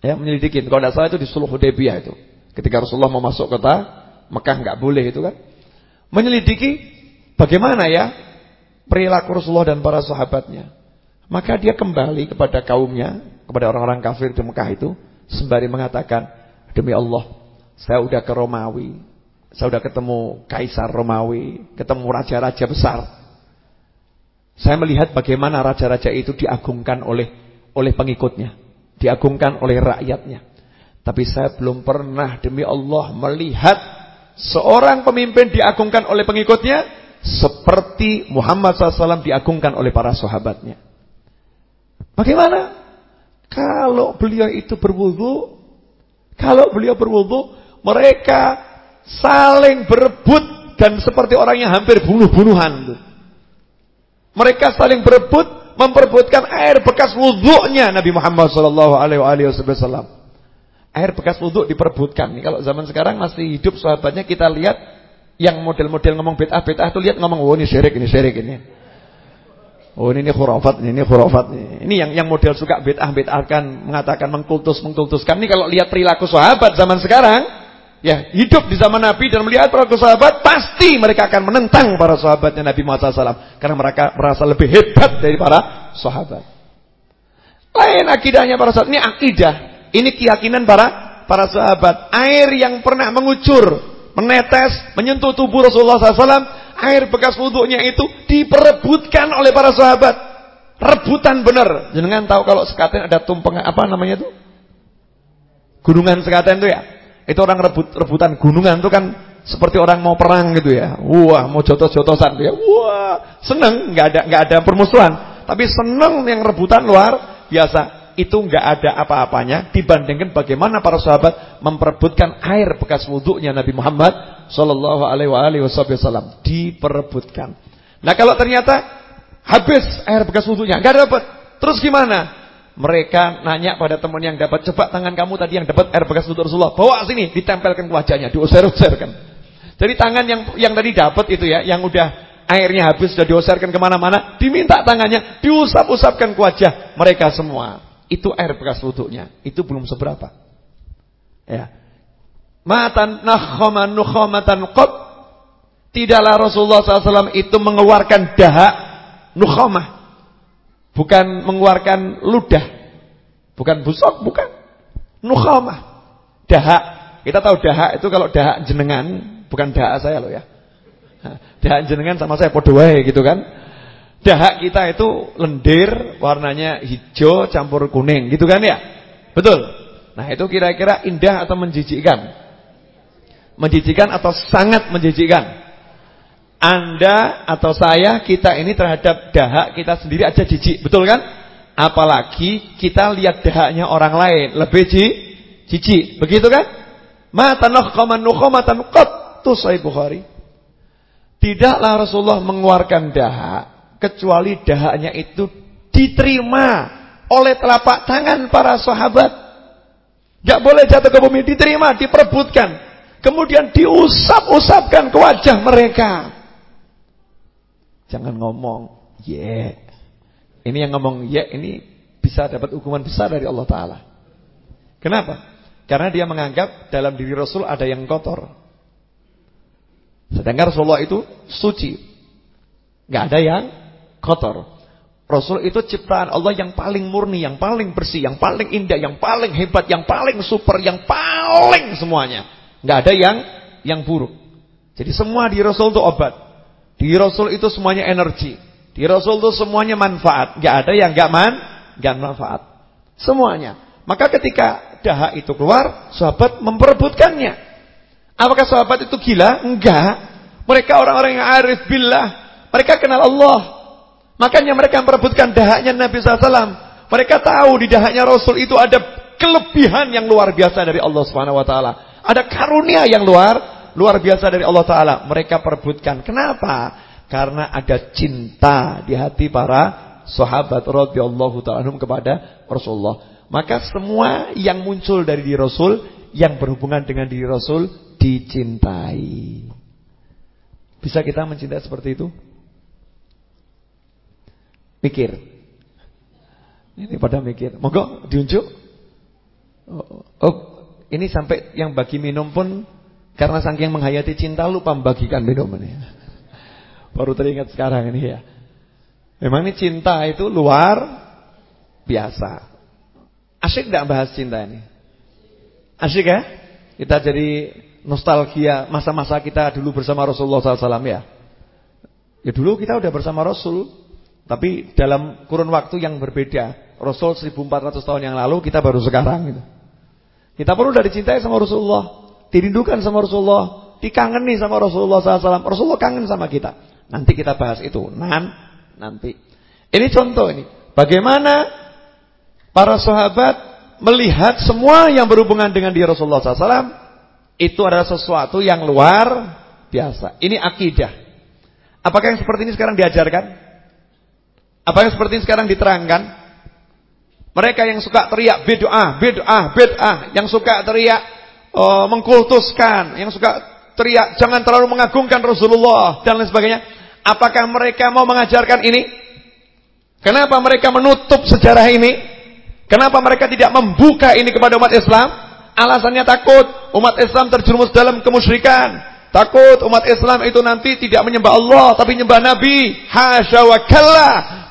A: ya menyelidiki kalau tidak salah itu di Sulh Hudaybiyah itu. Ketika Rasulullah mau masuk kota Mekah nggak boleh itu kan. Menyelidiki bagaimana ya perilaku Rasulullah dan para sahabatnya. Maka dia kembali kepada kaumnya kepada orang-orang kafir di Mekah itu sembari mengatakan, "Demi Allah, saya udah ke Romawi. Saya udah ketemu kaisar Romawi, ketemu raja-raja besar. Saya melihat bagaimana raja-raja itu diagungkan oleh oleh pengikutnya, diagungkan oleh rakyatnya. Tapi saya belum pernah demi Allah melihat seorang pemimpin diagungkan oleh pengikutnya seperti Muhammad SAW diagungkan oleh para sahabatnya. Bagaimana? Kalau beliau itu berwudu, kalau beliau berwudu, mereka saling berebut dan seperti orang yang hampir bunuh-bunuhan. Mereka saling berebut memperebutkan air bekas wudhunya Nabi Muhammad sallallahu alaihi wasallam. Air bekas wudhu diperebutkan. Kalau zaman sekarang masih hidup sahabatnya kita lihat yang model-model ngomong bid'ah bid'ah tuh lihat ngomong oh ini syirik ini syirik ini. Oh ini, ini khurafat, ini, ini khurafat. Ini yang yang model suka bid'ah bid'ahkan, mengatakan mengkultus mengkultuskan. Ini kalau lihat perilaku sahabat zaman sekarang, ya hidup di zaman Nabi dan melihat perilaku sahabat, pasti mereka akan menentang para sahabatnya Nabi Muhammad SAW karena mereka merasa lebih hebat dari para sahabat. Lain akidahnya para sahabat. Ini akidah, ini keyakinan para para sahabat. Air yang pernah mengucur, menetes, menyentuh tubuh Rasulullah SAW air bekas wudhunya itu diperebutkan oleh para sahabat. Rebutan benar. Jangan tahu kalau sekaten ada tumpeng apa namanya itu? Gunungan sekaten itu ya. Itu orang rebut rebutan gunungan itu kan seperti orang mau perang gitu ya. Wah, mau jotos-jotosan ya. Wah, seneng, nggak ada nggak ada permusuhan. Tapi seneng yang rebutan luar biasa itu nggak ada apa-apanya dibandingkan bagaimana para sahabat memperebutkan air bekas wudhunya Nabi Muhammad Shallallahu Alaihi Wasallam diperebutkan. Nah kalau ternyata habis air bekas wudhunya nggak dapat, terus gimana? Mereka nanya pada teman yang dapat, coba tangan kamu tadi yang dapat air bekas wudhu Rasulullah, bawa sini, ditempelkan ke wajahnya, diusir-usirkan. Jadi tangan yang yang tadi dapat itu ya, yang udah airnya habis sudah diusirkan ke mana-mana, diminta tangannya, diusap-usapkan ke wajah mereka semua. Itu air bekas wudhunya, itu belum seberapa. Ya. Matan nakhaman nukhamatan qat. Tidaklah Rasulullah SAW itu mengeluarkan dahak nukhamah. Bukan mengeluarkan ludah. Bukan busok, bukan. Nukhamah. Dahak. Kita tahu dahak itu kalau dahak jenengan, bukan dahak saya loh ya. Dahak jenengan sama saya podoai gitu kan. Dahak kita itu lendir, warnanya hijau campur kuning gitu kan ya. Betul. Nah, itu kira-kira indah atau menjijikkan? Menjijikkan atau sangat menjijikkan? Anda atau saya, kita ini terhadap dahak kita sendiri aja jijik, betul kan? Apalagi kita lihat dahaknya orang lain, lebih jijik, begitu kan? Mata nukhman nukhamatan qattu sahih Bukhari. Tidaklah Rasulullah mengeluarkan dahak kecuali dahaknya itu diterima oleh telapak tangan para sahabat. Gak boleh jatuh ke bumi, diterima, diperebutkan. Kemudian diusap-usapkan ke wajah mereka. Jangan ngomong, ye. Yeah. Ini yang ngomong ye yeah, ini bisa dapat hukuman besar dari Allah Ta'ala. Kenapa? Karena dia menganggap dalam diri Rasul ada yang kotor. Sedangkan Rasulullah itu suci. Gak ada yang kotor. Rasul itu ciptaan Allah yang paling murni, yang paling bersih, yang paling indah, yang paling hebat, yang paling super, yang paling semuanya. Gak ada yang yang buruk. Jadi semua di Rasul itu obat. Di Rasul itu semuanya energi. Di Rasul itu semuanya manfaat. Gak ada yang gak man, gak manfaat. Semuanya. Maka ketika dahak itu keluar, sahabat memperebutkannya. Apakah sahabat itu gila? Enggak. Mereka orang-orang yang arif billah. Mereka kenal Allah. Makanya mereka memperebutkan dahaknya Nabi SAW. Mereka tahu di dahaknya Rasul itu ada kelebihan yang luar biasa dari Allah Subhanahu Wa Taala. Ada karunia yang luar luar biasa dari Allah Taala. Mereka perebutkan. Kenapa? Karena ada cinta di hati para sahabat radhiyallahu taala kepada Rasulullah. Maka semua yang muncul dari diri Rasul yang berhubungan dengan diri Rasul dicintai. Bisa kita mencintai seperti itu? Mikir. Ini pada mikir. Monggo diunjuk. Oh, oh, ini sampai yang bagi minum pun karena saking menghayati cinta lupa membagikan ini. Baru teringat sekarang ini ya. Memang ini cinta itu luar biasa. Asyik tidak bahas cinta ini? Asyik ya? Kita jadi nostalgia masa-masa kita dulu bersama Rasulullah SAW ya. Ya dulu kita udah bersama Rasul, tapi dalam kurun waktu yang berbeda. Rasul 1400 tahun yang lalu, kita baru sekarang gitu. Kita pun udah dicintai sama Rasulullah, dirindukan sama Rasulullah, dikangeni sama Rasulullah SAW. Rasulullah kangen sama kita. Nanti kita bahas itu. Nan, nanti. Ini contoh ini. Bagaimana para sahabat melihat semua yang berhubungan dengan dia Rasulullah SAW itu adalah sesuatu yang luar biasa. Ini akidah. Apakah yang seperti ini sekarang diajarkan? Apakah seperti sekarang diterangkan? Mereka yang suka teriak bid'ah, bid'ah, bid'ah, yang suka teriak uh, mengkultuskan, yang suka teriak jangan terlalu mengagungkan Rasulullah dan lain sebagainya. Apakah mereka mau mengajarkan ini? Kenapa mereka menutup sejarah ini? Kenapa mereka tidak membuka ini kepada umat Islam? Alasannya takut umat Islam terjerumus dalam kemusyrikan. Takut umat Islam itu nanti tidak menyembah Allah tapi menyembah Nabi. Hasya wa.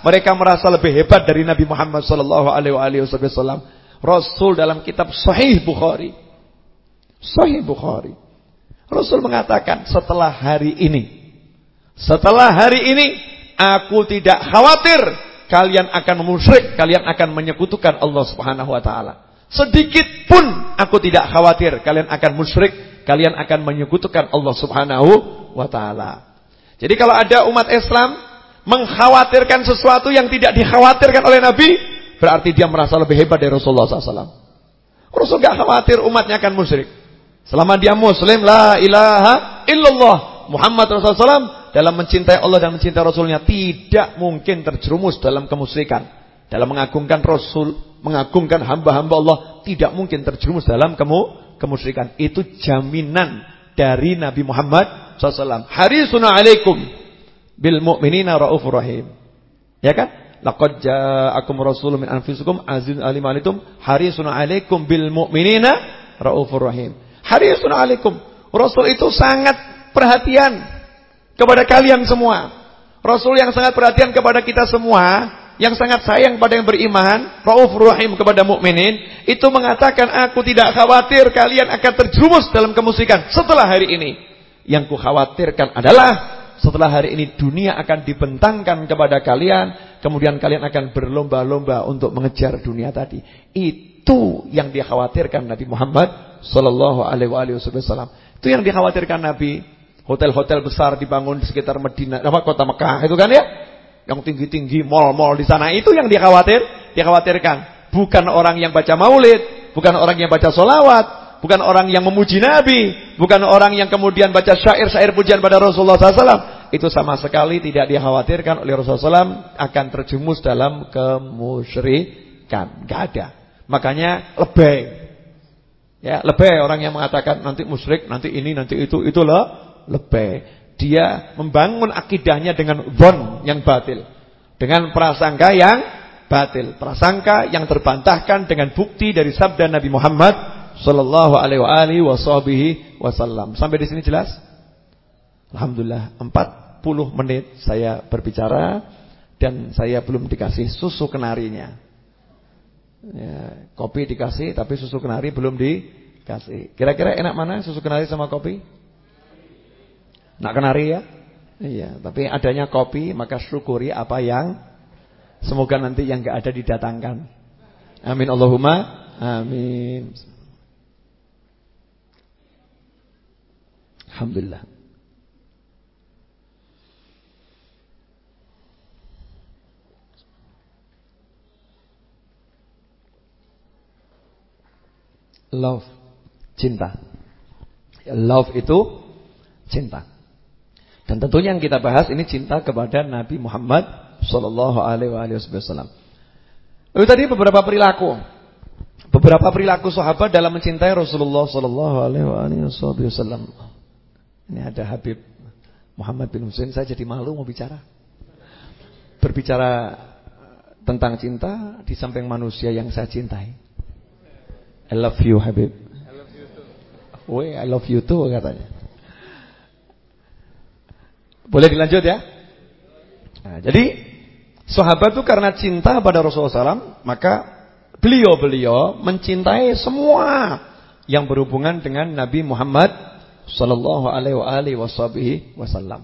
A: Mereka merasa lebih hebat dari Nabi Muhammad sallallahu alaihi wasallam. Rasul dalam kitab Sahih Bukhari. Sahih Bukhari. Rasul mengatakan setelah hari ini setelah hari ini aku tidak khawatir kalian akan memusyrik, kalian akan menyekutukan Allah Subhanahu wa taala. Sedikit pun aku tidak khawatir kalian akan musyrik, kalian akan menyekutukan Allah Subhanahu wa taala. Jadi kalau ada umat Islam mengkhawatirkan sesuatu yang tidak dikhawatirkan oleh Nabi, berarti dia merasa lebih hebat dari Rasulullah SAW. Rasul gak khawatir umatnya akan musyrik. Selama dia muslim, la ilaha illallah. Muhammad Rasulullah SAW dalam mencintai Allah dan mencintai Rasulnya tidak mungkin terjerumus dalam kemusyrikan. Dalam mengagungkan Rasul mengagungkan hamba-hamba Allah tidak mungkin terjerumus dalam kemu kemusyrikan. Itu jaminan dari Nabi Muhammad SAW. Harisun alaikum. Bil mu'minina raufur rahim. Ya kan? Laqad ja'akum rasulun min anfusikum azizun alim alitum harisun 'alaikum bil mu'minina raufur rahim. Harisun 'alaikum. Rasul itu sangat perhatian kepada kalian semua. Rasul yang sangat perhatian kepada kita semua, yang sangat sayang pada yang beriman, raufur rahim kepada mukminin, itu mengatakan aku tidak khawatir kalian akan terjerumus dalam kemusikan setelah hari ini. Yang ku khawatirkan adalah setelah hari ini dunia akan dibentangkan kepada kalian, kemudian kalian akan berlomba-lomba untuk mengejar dunia tadi. Itu yang dikhawatirkan Nabi Muhammad sallallahu alaihi wasallam. Itu yang dikhawatirkan Nabi. Hotel-hotel besar dibangun di sekitar Medina, apa kota Mekah itu kan ya? Yang tinggi-tinggi, mall-mall di sana itu yang dikhawatir, dikhawatirkan. Bukan orang yang baca maulid, bukan orang yang baca solawat, bukan orang yang memuji Nabi, bukan orang yang kemudian baca syair-syair pujian pada Rasulullah SAW. Itu sama sekali tidak dikhawatirkan oleh Rasulullah SAW akan terjumus dalam kemusyrikan. Gak ada. Makanya lebih. Ya, lebih orang yang mengatakan nanti musyrik, nanti ini, nanti itu, itu loh lebih. Dia membangun akidahnya dengan zon yang batil. Dengan prasangka yang batil. Prasangka yang terbantahkan dengan bukti dari sabda Nabi Muhammad sallallahu alaihi wasallam. Sampai di sini jelas? Alhamdulillah 40 menit saya berbicara dan saya belum dikasih susu kenarinya. Ya, kopi dikasih tapi susu kenari belum dikasih. Kira-kira enak mana susu kenari sama kopi? Nak kenari ya? Iya, tapi adanya kopi maka syukuri apa yang semoga nanti yang enggak ada didatangkan. Amin Allahumma amin. Alhamdulillah. Love, cinta. Love itu cinta. Dan tentunya yang kita bahas ini cinta kepada Nabi Muhammad sallallahu alaihi wasallam. Lalu tadi beberapa perilaku. Beberapa perilaku sahabat dalam mencintai Rasulullah sallallahu alaihi wasallam. Ini ada Habib Muhammad bin Hussein, saya jadi malu mau bicara. Berbicara tentang cinta di samping manusia yang saya cintai. I love you Habib. I love you too. I love you too katanya. Boleh dilanjut ya? Nah, jadi sahabat itu karena cinta pada Rasulullah SAW, maka beliau-beliau mencintai semua yang berhubungan dengan Nabi Muhammad sallallahu alaihi wasallam.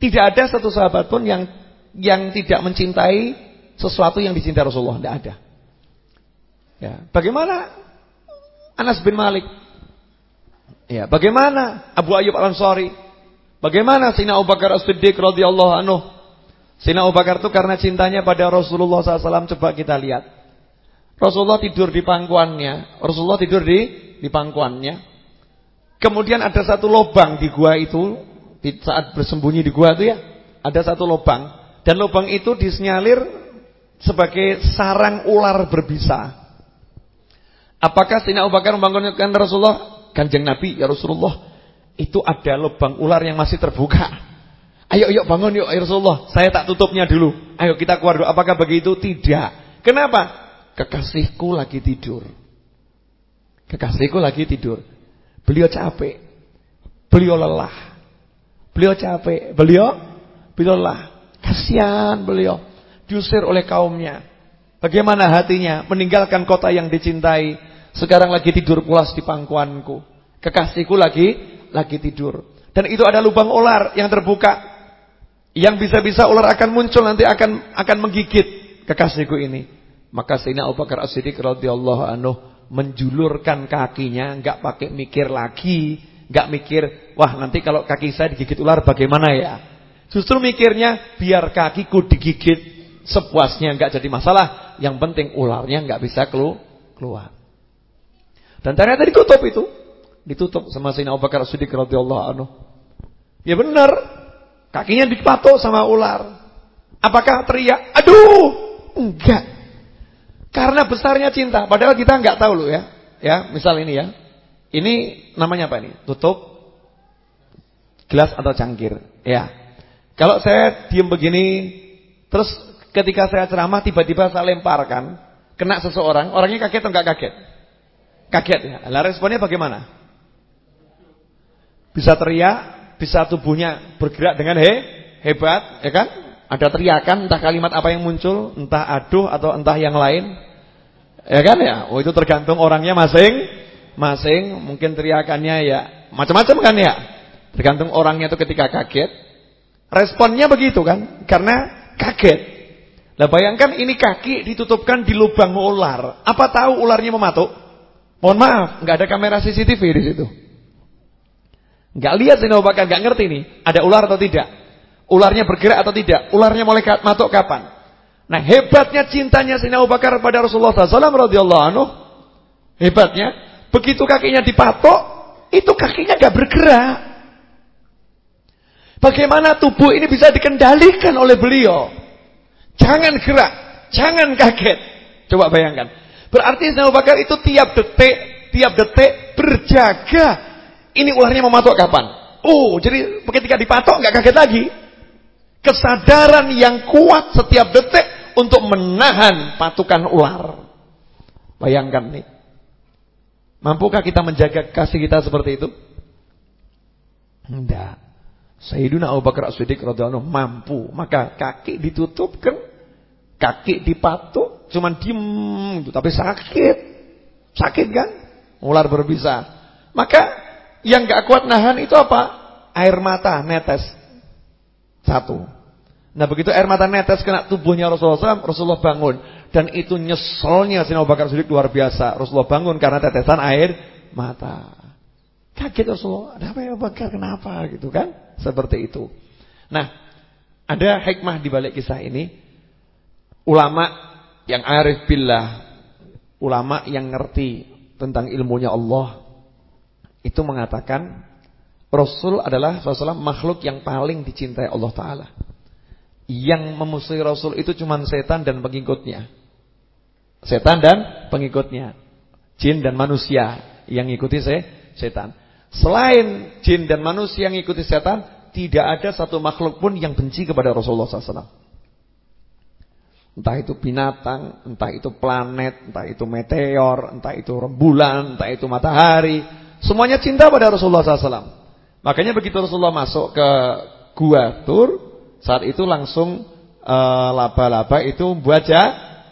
A: Tidak ada satu sahabat pun yang yang tidak mencintai sesuatu yang dicintai Rasulullah, tidak ada. Ya, bagaimana Anas bin Malik? Ya, bagaimana Abu Ayyub Al-Ansari? Bagaimana Sina Abu Bakar As-Siddiq radhiyallahu anhu? Sina Abu Bakar itu karena cintanya pada Rasulullah SAW coba kita lihat. Rasulullah tidur di pangkuannya, Rasulullah tidur di di pangkuannya. Kemudian ada satu lubang di gua itu di saat bersembunyi di gua itu ya, ada satu lubang dan lubang itu disinyalir sebagai sarang ular berbisa. Apakah Sina Abu Bakar membangunkan Rasulullah? Kanjeng Nabi, ya Rasulullah, itu ada lubang ular yang masih terbuka. Ayo, ayo bangun yuk, ya Rasulullah. Saya tak tutupnya dulu. Ayo kita keluar dulu. Apakah begitu? Tidak. Kenapa? Kekasihku lagi tidur. Kekasihku lagi tidur. Beliau capek. Beliau lelah. Beliau capek. Beliau beliau lelah. Kasihan beliau diusir oleh kaumnya. Bagaimana hatinya meninggalkan kota yang dicintai, sekarang lagi tidur pulas di pangkuanku. Kekasihku lagi lagi tidur. Dan itu ada lubang ular yang terbuka. Yang bisa-bisa ular akan muncul nanti akan akan menggigit kekasihku ini. Maka Sayyidina Abu Bakar As-Siddiq radhiyallahu anhu menjulurkan kakinya, nggak pakai mikir lagi, nggak mikir, wah nanti kalau kaki saya digigit ular bagaimana ya? Justru mikirnya biar kakiku digigit sepuasnya nggak jadi masalah, yang penting ularnya nggak bisa keluar. Dan ternyata ditutup itu, ditutup sama Sayyidina Abu Bakar Siddiq radhiyallahu anhu. Ya benar, kakinya dipatok sama ular. Apakah teriak? Aduh, enggak. Karena besarnya cinta, padahal kita nggak tahu loh ya. Ya, misal ini ya. Ini namanya apa ini? Tutup gelas atau cangkir. Ya. Kalau saya diem begini, terus ketika saya ceramah tiba-tiba saya lemparkan, kena seseorang, orangnya kaget atau enggak kaget? Kaget ya. Lah responnya bagaimana? Bisa teriak, bisa tubuhnya bergerak dengan he, hebat, ya kan? Ada teriakan, entah kalimat apa yang muncul, entah aduh atau entah yang lain. Ya kan ya? Oh itu tergantung orangnya masing-masing, mungkin teriakannya ya macam-macam kan ya. Tergantung orangnya itu ketika kaget. Responnya begitu kan? Karena kaget. Lah bayangkan ini kaki ditutupkan di lubang ular. Apa tahu ularnya mematuk? Mohon maaf, nggak ada kamera CCTV di situ. Nggak lihat sini Bakar, nggak ngerti nih, ada ular atau tidak. Ularnya bergerak atau tidak, ularnya mulai matuk kapan. Nah, hebatnya cintanya Sayyidina Abu Bakar pada Rasulullah SAW radhiyallahu anhu. Hebatnya, begitu kakinya dipatok, itu kakinya nggak bergerak. Bagaimana tubuh ini bisa dikendalikan oleh beliau? Jangan gerak, jangan kaget. Coba bayangkan. Berarti Sayyidina Abu Bakar itu tiap detik, tiap detik berjaga. Ini ularnya mau masuk kapan? Oh, jadi ketika dipatok nggak kaget lagi. Kesadaran yang kuat setiap detik untuk menahan patukan ular. Bayangkan nih. Mampukah kita menjaga kasih kita seperti itu? Tidak. Sayyidina Abu Bakar As-Siddiq radhiyallahu mampu, maka kaki ditutupkan, kaki dipatuk, cuman diem gitu, tapi sakit. Sakit kan? Ular berbisa. Maka yang gak kuat nahan itu apa? Air mata netes. Satu. Nah begitu air mata netes kena tubuhnya Rasulullah SAW, Rasulullah bangun. Dan itu nyeselnya Sina Abu Bakar Siddiq luar biasa. Rasulullah bangun karena tetesan air mata. Kaget Rasulullah, ada apa ya Bakar, kenapa gitu kan? Seperti itu. Nah, ada hikmah di balik kisah ini. Ulama yang arif billah, ulama yang ngerti tentang ilmunya Allah, itu mengatakan Rasul adalah SAW makhluk yang paling dicintai Allah Ta'ala. Yang memusuhi Rasul itu cuma setan dan pengikutnya. Setan dan pengikutnya. Jin dan manusia yang ikuti setan. Selain jin dan manusia yang ikuti setan, tidak ada satu makhluk pun yang benci kepada Rasulullah SAW. Entah itu binatang, entah itu planet, entah itu meteor, entah itu rembulan, entah itu matahari. Semuanya cinta pada Rasulullah SAW. Makanya begitu Rasulullah masuk ke gua Tur, saat itu langsung eh, laba-laba uh, itu buat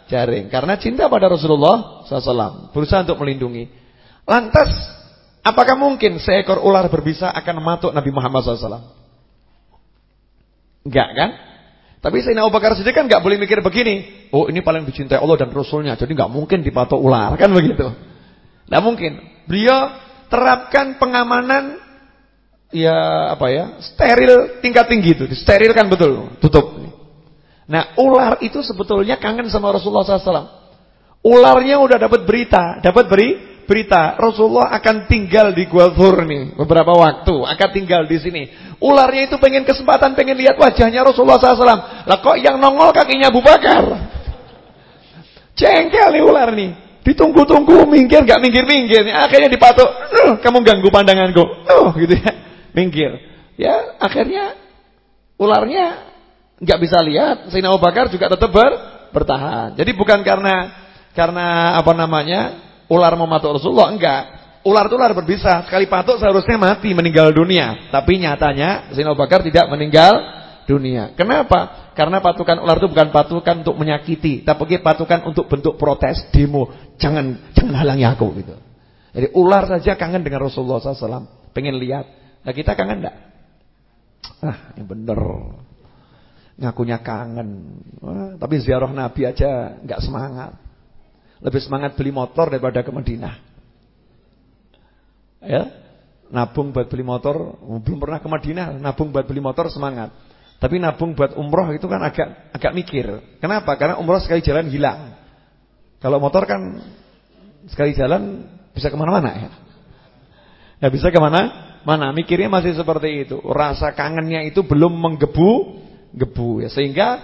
A: jaring karena cinta pada Rasulullah SAW, berusaha untuk melindungi. Lantas, apakah mungkin seekor ular berbisa akan mematuk Nabi Muhammad SAW? Enggak kan? Tapi Sayyidina Abu Bakar Siddiq kan enggak boleh mikir begini, oh ini paling dicintai Allah dan Rasulnya, jadi enggak mungkin dipatok ular, kan begitu. Enggak mungkin. Beliau terapkan pengamanan ya apa ya steril tingkat tinggi itu steril kan betul tutup. Nah ular itu sebetulnya kangen sama Rasulullah SAW ularnya udah dapat berita dapat beri berita Rasulullah akan tinggal di Gua Thur nih beberapa waktu akan tinggal di sini. Ularnya itu pengen kesempatan pengen lihat wajahnya Rasulullah SAW lah kok yang nongol kakinya Abu Bakar? Cengkel nih ular nih. Ditunggu-tunggu minggir gak minggir-minggir akhirnya dipatuk uh, kamu ganggu pandanganku. Uh, gitu ya minggir. Ya, akhirnya ularnya nggak bisa lihat. Sayyidina Abu Bakar juga tetap ber, bertahan. Jadi bukan karena karena apa namanya? ular mematuk Rasulullah, enggak. Ular itu ular berbisa, sekali patuk seharusnya mati, meninggal dunia. Tapi nyatanya Sayyidina Abu Bakar tidak meninggal dunia. Kenapa? Karena patukan ular itu bukan patukan untuk menyakiti, tapi patukan untuk bentuk protes, demo. Jangan jangan halangi aku gitu. Jadi ular saja kangen dengan Rasulullah SAW, pengen lihat. Nah kita kangen enggak? Ah, yang bener. Ngakunya kangen. Wah, tapi ziarah Nabi aja enggak semangat. Lebih semangat beli motor daripada ke Madinah. Ya. Nabung buat beli motor, belum pernah ke Madinah, nabung buat beli motor semangat. Tapi nabung buat umroh itu kan agak agak mikir. Kenapa? Karena umroh sekali jalan hilang. Kalau motor kan sekali jalan bisa ke mana-mana ya. Ya bisa ke mana? Mana mikirnya masih seperti itu. Rasa kangennya itu belum menggebu, gebu ya. Sehingga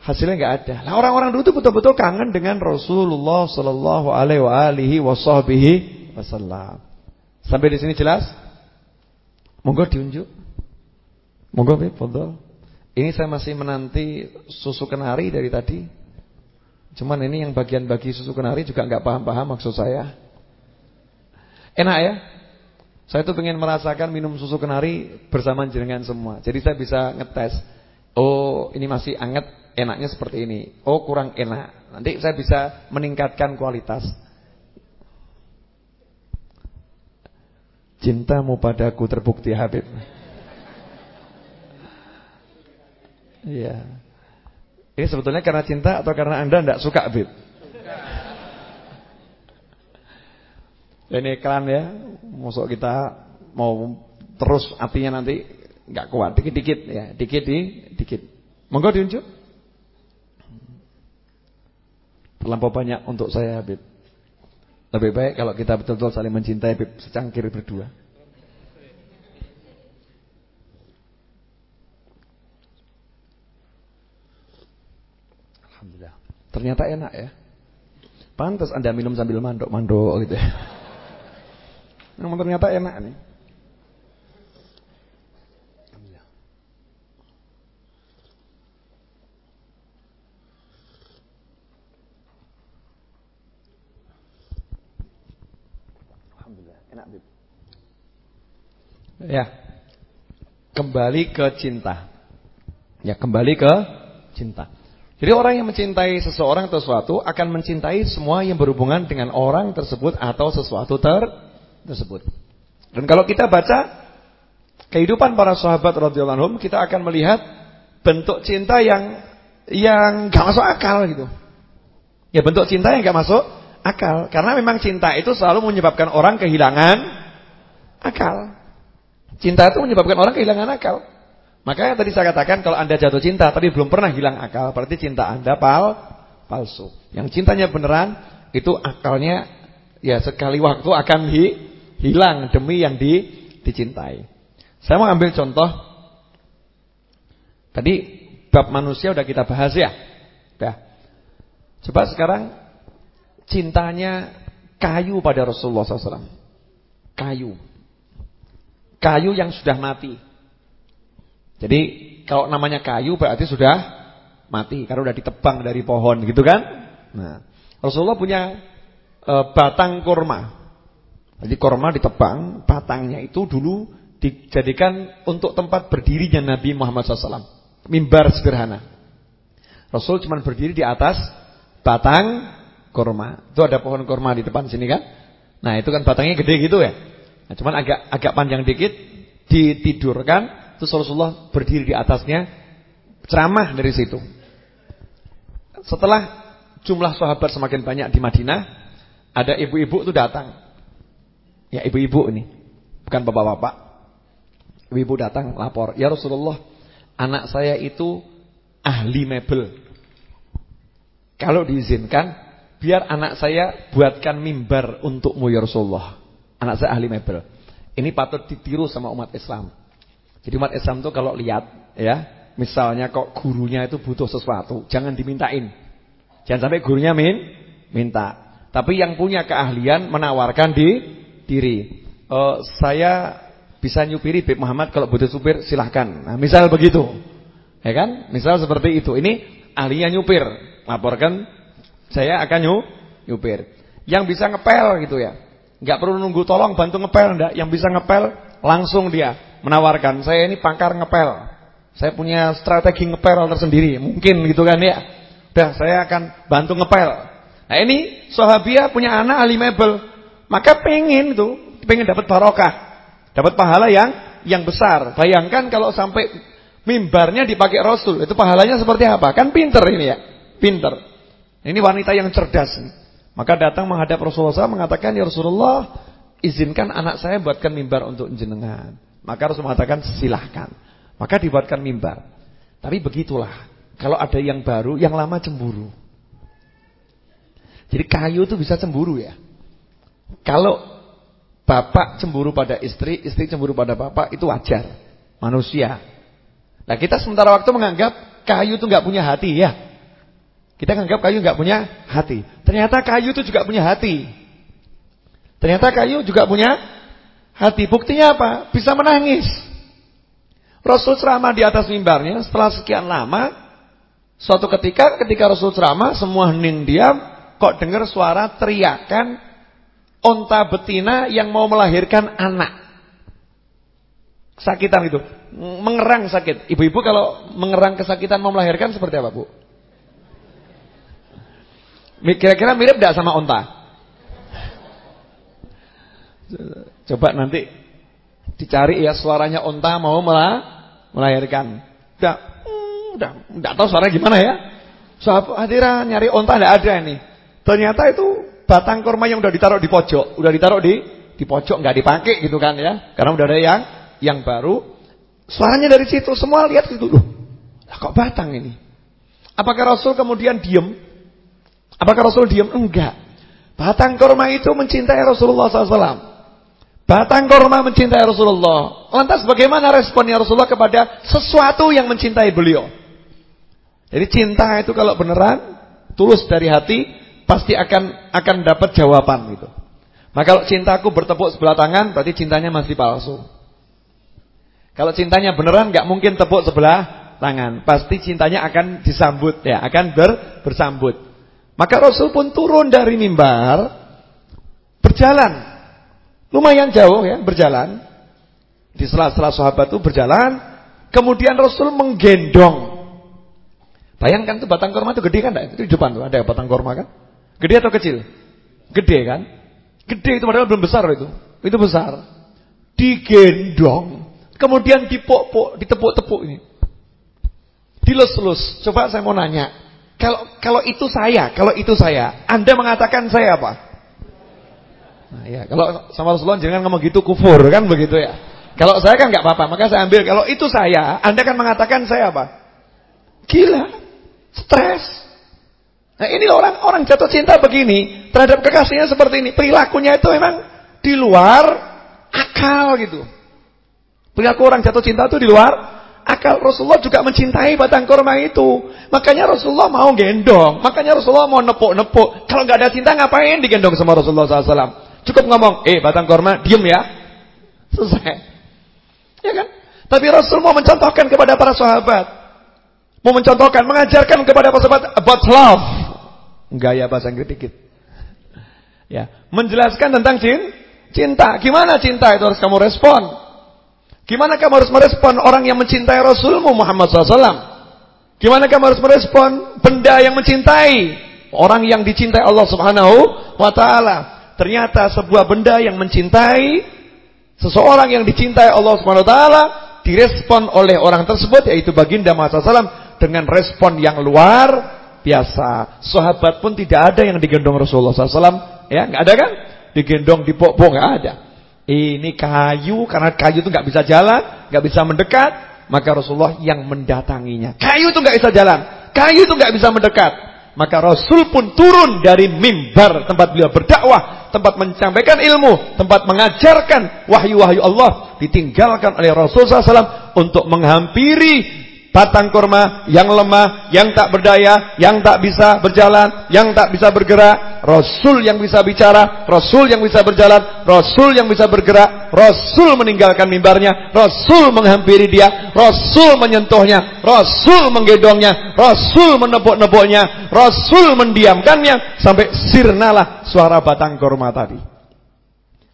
A: hasilnya nggak ada. Nah, orang-orang dulu itu betul-betul kangen dengan Rasulullah sallallahu alaihi wasallam. Sampai di sini jelas? Monggo diunjuk. Monggo fadhol. Ini saya masih menanti susu kenari dari tadi. Cuman ini yang bagian bagi susu kenari juga nggak paham-paham maksud saya. Enak ya? Saya tuh pengen merasakan minum susu kenari bersama jenengan semua. Jadi saya bisa ngetes. Oh, ini masih anget, enaknya seperti ini. Oh, kurang enak. Nanti saya bisa meningkatkan kualitas. Cintamu padaku terbukti Habib. Iya. Ini sebetulnya karena cinta atau karena Anda tidak suka, Bib? Ini iklan ya. Masuk kita mau terus artinya nanti nggak kuat, dikit-dikit ya, dikit di dikit. Monggo diunjuk. Terlampau banyak untuk saya, Bib. Lebih baik kalau kita betul-betul saling mencintai, Bib, secangkir berdua. Ternyata enak ya. Pantas Anda minum sambil mandok-mandok gitu ya. Namun ternyata enak nih. Alhamdulillah, enak Bib. Ya. Kembali ke cinta. Ya, kembali ke cinta. Jadi orang yang mencintai seseorang atau sesuatu akan mencintai semua yang berhubungan dengan orang tersebut atau sesuatu ter tersebut. Dan kalau kita baca kehidupan para sahabat radhiyallahu anhum, kita akan melihat bentuk cinta yang yang gak masuk akal gitu. Ya bentuk cinta yang gak masuk akal. Karena memang cinta itu selalu menyebabkan orang kehilangan akal. Cinta itu menyebabkan orang kehilangan akal. Makanya tadi saya katakan kalau Anda jatuh cinta tapi belum pernah hilang akal, berarti cinta Anda pal palsu. Yang cintanya beneran itu akalnya ya sekali waktu akan hi, hilang demi yang di, dicintai. Saya mau ambil contoh. Tadi bab manusia udah kita bahas ya. Udah. Coba sekarang cintanya kayu pada Rasulullah SAW. Kayu. Kayu yang sudah mati. Jadi kalau namanya kayu berarti sudah mati karena sudah ditebang dari pohon gitu kan? Nah, Rasulullah punya e, batang kurma. Jadi kurma ditebang, batangnya itu dulu dijadikan untuk tempat berdirinya Nabi Muhammad SAW. Mimbar sederhana. Rasul cuma berdiri di atas batang kurma. Itu ada pohon kurma di depan sini kan? Nah, itu kan batangnya gede gitu ya. Nah, cuman agak agak panjang dikit ditidurkan Terus Rasulullah berdiri di atasnya ceramah dari situ. Setelah jumlah sahabat semakin banyak di Madinah, ada ibu-ibu itu datang. Ya ibu-ibu ini, bukan bapak-bapak. Ibu-ibu datang lapor, "Ya Rasulullah, anak saya itu ahli mebel. Kalau diizinkan, biar anak saya buatkan mimbar untukmu ya Rasulullah. Anak saya ahli mebel. Ini patut ditiru sama umat Islam. Jadi umat Islam itu kalau lihat ya, misalnya kok gurunya itu butuh sesuatu, jangan dimintain. Jangan sampai gurunya min minta. Tapi yang punya keahlian menawarkan di diri. Uh, saya bisa nyupiri Bib Muhammad kalau butuh supir silahkan. Nah, misal begitu. Ya kan? Misal seperti itu. Ini ahlinya nyupir, laporkan saya akan nyu nyupir. Yang bisa ngepel gitu ya. Enggak perlu nunggu tolong bantu ngepel enggak, yang bisa ngepel langsung dia menawarkan, saya ini pakar ngepel. Saya punya strategi ngepel tersendiri. Mungkin gitu kan ya. Udah saya akan bantu ngepel. Nah ini sahabiah punya anak ahli mebel. Maka pengen itu, pengen dapat barokah. Dapat pahala yang yang besar. Bayangkan kalau sampai mimbarnya dipakai Rasul. Itu pahalanya seperti apa? Kan pinter ini ya. Pinter. Ini wanita yang cerdas. Maka datang menghadap Rasulullah SAW mengatakan, Ya Rasulullah, izinkan anak saya buatkan mimbar untuk jenengan. Maka harus mengatakan silahkan. Maka dibuatkan mimbar. Tapi begitulah. Kalau ada yang baru, yang lama cemburu. Jadi kayu itu bisa cemburu ya. Kalau bapak cemburu pada istri, istri cemburu pada bapak, itu wajar. Manusia. Nah kita sementara waktu menganggap kayu itu nggak punya hati ya. Kita menganggap kayu nggak punya hati. Ternyata kayu itu juga punya hati. Ternyata kayu juga punya hati. Buktinya apa? Bisa menangis. Rasul ceramah di atas mimbarnya setelah sekian lama suatu ketika ketika Rasul ceramah semua hening diam kok dengar suara teriakan onta betina yang mau melahirkan anak. Sakitan itu, mengerang sakit. Ibu-ibu kalau mengerang kesakitan mau melahirkan seperti apa, Bu? Kira-kira mirip tidak sama onta? Coba nanti dicari ya suaranya onta mau melah melahirkan. Hmm, udah, enggak tahu suaranya gimana ya. Sahabat hadiran nyari onta enggak ada ini. Ternyata itu batang kurma yang udah ditaruh di pojok, udah ditaruh di di pojok enggak dipakai gitu kan ya. Karena udah ada yang yang baru. Suaranya dari situ, semua lihat itu loh. Lah kok batang ini? Apakah Rasul kemudian diam? Apakah Rasul diam? Enggak. Batang kurma itu mencintai Rasulullah SAW. Batang korma mencintai Rasulullah. Lantas bagaimana responnya Rasulullah kepada sesuatu yang mencintai beliau? Jadi cinta itu kalau beneran tulus dari hati pasti akan akan dapat jawaban gitu. Maka kalau cintaku bertepuk sebelah tangan berarti cintanya masih palsu. Kalau cintanya beneran nggak mungkin tepuk sebelah tangan, pasti cintanya akan disambut ya, akan ber, bersambut. Maka Rasul pun turun dari mimbar berjalan Lumayan jauh ya berjalan. Di sela-sela sahabat itu berjalan, kemudian Rasul menggendong. Bayangkan tuh batang korma itu gede kan Itu di depan tuh ada batang korma kan? Gede atau kecil? Gede kan? Gede itu padahal belum besar itu. Itu besar. Digendong, kemudian dipok-pok, ditepuk-tepuk ini. Dilus-lus. Coba saya mau nanya, kalau kalau itu saya, kalau itu saya, Anda mengatakan saya apa? Nah, ya, kalau sama Rasulullah jangan ngomong gitu kufur kan begitu ya. Kalau saya kan nggak apa-apa, maka saya ambil. Kalau itu saya, Anda kan mengatakan saya apa? Gila, stres. Nah ini orang orang jatuh cinta begini terhadap kekasihnya seperti ini. Perilakunya itu memang di luar akal gitu. Perilaku orang jatuh cinta itu di luar akal. Rasulullah juga mencintai batang korma itu. Makanya Rasulullah mau gendong. Makanya Rasulullah mau nepuk-nepuk. Kalau nggak ada cinta ngapain digendong sama Rasulullah SAW? Cukup ngomong, eh batang korma, diem ya. Selesai. Ya kan? Tapi Rasul mau mencontohkan kepada para sahabat. Mau mencontohkan, mengajarkan kepada para sahabat about love. Gaya bahasa Inggris dikit. Ya, menjelaskan tentang cinta. Gimana cinta itu harus kamu respon? Gimana kamu harus merespon orang yang mencintai Rasulmu Muhammad SAW? Gimana kamu harus merespon benda yang mencintai orang yang dicintai Allah Subhanahu wa taala? Ternyata sebuah benda yang mencintai seseorang yang dicintai Allah Subhanahu wa taala direspon oleh orang tersebut yaitu baginda Muhammad SAW dengan respon yang luar biasa. Sahabat pun tidak ada yang digendong Rasulullah SAW, ya nggak ada kan? Digendong dipok-pok nggak ada. Ini kayu karena kayu itu nggak bisa jalan, nggak bisa mendekat, maka Rasulullah yang mendatanginya. Kayu itu nggak bisa jalan, kayu itu nggak bisa mendekat. Maka Rasul pun turun dari mimbar tempat beliau berdakwah tempat menyampaikan ilmu, tempat mengajarkan wahyu-wahyu Allah ditinggalkan oleh Rasulullah SAW untuk menghampiri batang kurma yang lemah, yang tak berdaya, yang tak bisa berjalan, yang tak bisa bergerak. Rasul yang bisa bicara, Rasul yang bisa berjalan, Rasul yang bisa bergerak, Rasul meninggalkan mimbarnya, Rasul menghampiri dia, Rasul menyentuhnya, Rasul menggendongnya, Rasul menepuk-nepuknya, Rasul mendiamkannya sampai sirnalah suara batang kurma tadi.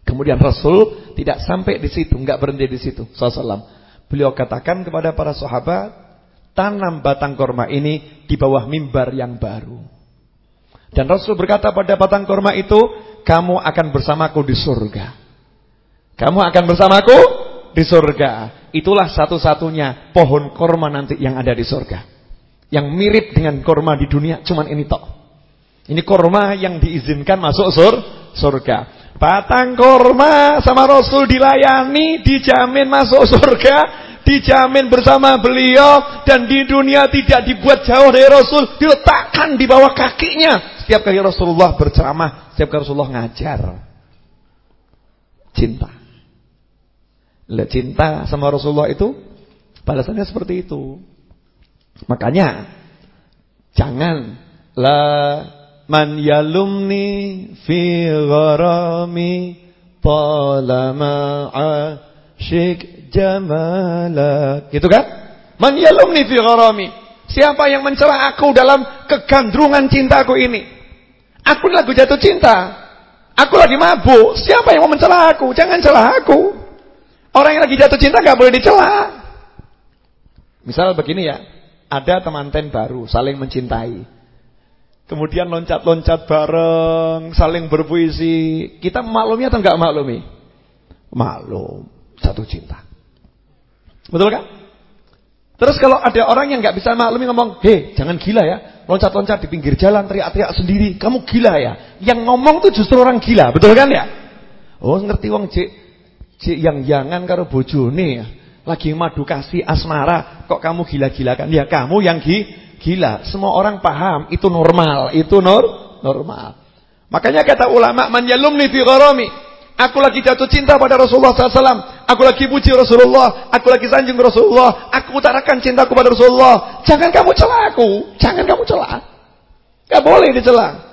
A: Kemudian Rasul tidak sampai di situ, enggak berhenti di situ. Sallallahu Beliau katakan kepada para sahabat, tanam batang korma ini di bawah mimbar yang baru. Dan Rasul berkata pada batang korma itu, kamu akan bersamaku di surga. Kamu akan bersamaku di surga. Itulah satu-satunya pohon korma nanti yang ada di surga. Yang mirip dengan korma di dunia, cuman ini tok. Ini korma yang diizinkan masuk sur, surga. Batang korma sama Rasul dilayani, dijamin masuk surga dijamin bersama beliau dan di dunia tidak dibuat jauh dari Rasul, diletakkan di bawah kakinya. Setiap kali Rasulullah berceramah, setiap kali Rasulullah ngajar. Cinta. Lihat cinta sama Rasulullah itu balasannya seperti itu. Makanya jangan la man yalumni fi gharami talama jamalak. Gitu kan? Man yalumni fi gharami. Siapa yang mencela aku dalam kegandrungan cintaku ini? Aku lagu jatuh cinta. Aku lagi mabuk. Siapa yang mau mencela aku? Jangan celah aku. Orang yang lagi jatuh cinta nggak boleh dicela. Misal begini ya, ada teman ten baru saling mencintai. Kemudian loncat-loncat bareng, saling berpuisi. Kita maklumi atau enggak maklumi? Maklum, jatuh cinta. Betul kan? Terus kalau ada orang yang nggak bisa maklumi ngomong, "Hei, jangan gila ya. Loncat-loncat di pinggir jalan teriak-teriak sendiri. Kamu gila ya?" Yang ngomong tuh justru orang gila, betul kan ya? Oh, ngerti wong cik cik yang jangan karo bojone ya. Lagi madu kasih asmara, kok kamu gila-gilakan? Ya kamu yang gi gila. Semua orang paham itu normal, itu nor normal. Makanya kata ulama, "Man yalumni fi gharami." Aku lagi jatuh cinta pada Rasulullah SAW. Aku lagi puji Rasulullah. Aku lagi sanjung Rasulullah. Aku utarakan cintaku pada Rasulullah. Jangan kamu celah aku. Jangan kamu celah. Gak boleh dicela.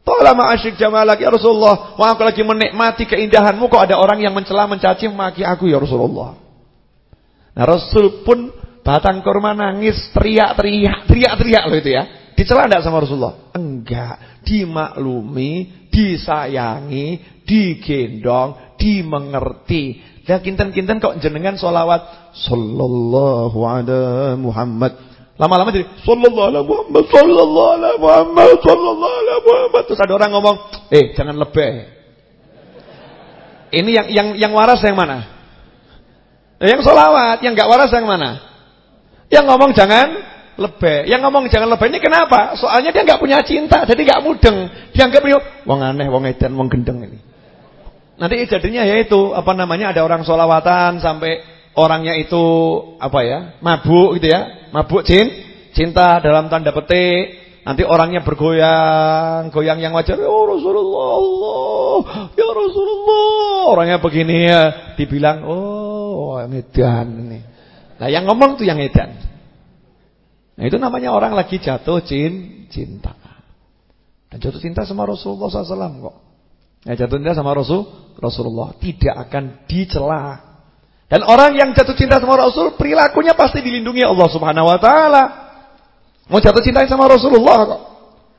A: Tolak ma'asyik jamalak ya Rasulullah. Wah aku lagi menikmati keindahanmu. Kok ada orang yang mencela, mencaci, maki aku ya Rasulullah. Nah Rasul pun batang kurma nangis, teriak-teriak, teriak-teriak loh itu ya. Dicela enggak sama Rasulullah? Enggak. Dimaklumi, disayangi, digendong, dimengerti. Dan kinten-kinten kok jenengan solawat sallallahu ala Muhammad. Lama-lama jadi sallallahu ala Muhammad, sallallahu ala Muhammad, sallallahu ala Muhammad. Terus ada orang ngomong, "Eh, jangan lebih." Ini yang yang yang waras yang mana? Yang solawat, yang enggak waras yang mana? Yang ngomong jangan lebih. Yang ngomong jangan lebih ini kenapa? Soalnya dia enggak punya cinta, jadi enggak mudeng. Dianggap wong aneh, wong edan, wong gendeng ini. Nanti jadinya yaitu apa namanya ada orang solawatan sampai orangnya itu apa ya mabuk gitu ya, mabuk cin, cinta dalam tanda petik. Nanti orangnya bergoyang, goyang yang wajar. Ya Rasulullah, Allah, ya Rasulullah. Orangnya begini ya, dibilang oh edan ini. Nah yang ngomong tuh yang edan. Nah itu namanya orang lagi jatuh cin, cinta. Dan jatuh cinta sama Rasulullah SAW kok. Ya jatuh cinta sama Rasul Rasulullah tidak akan dicela. Dan orang yang jatuh cinta sama Rasul perilakunya pasti dilindungi Allah Subhanahu wa taala. Mau jatuh cinta sama Rasulullah kok.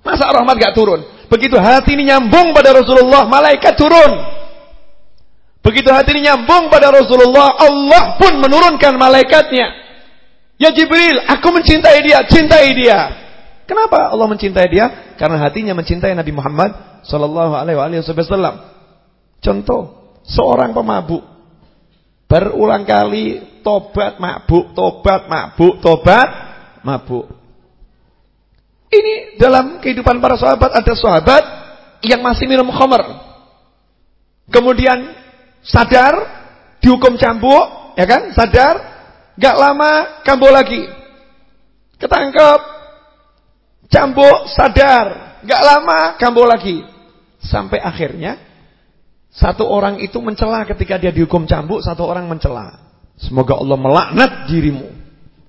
A: Masa rahmat gak turun? Begitu hati ini nyambung pada Rasulullah, malaikat turun. Begitu hati ini nyambung pada Rasulullah, Allah pun menurunkan malaikatnya. Ya Jibril, aku mencintai dia, cintai dia. Kenapa Allah mencintai dia? Karena hatinya mencintai Nabi Muhammad sallallahu alaihi wasallam. Contoh, seorang pemabuk berulang kali tobat mabuk, tobat mabuk, tobat mabuk. Ini dalam kehidupan para sahabat ada sahabat yang masih minum khamar. Kemudian sadar dihukum cambuk, ya kan? Sadar, gak lama kambuh lagi. Ketangkep, cambuk, sadar, gak lama kambuh lagi. Sampai akhirnya satu orang itu mencela ketika dia dihukum cambuk, satu orang mencela. Semoga Allah melaknat dirimu.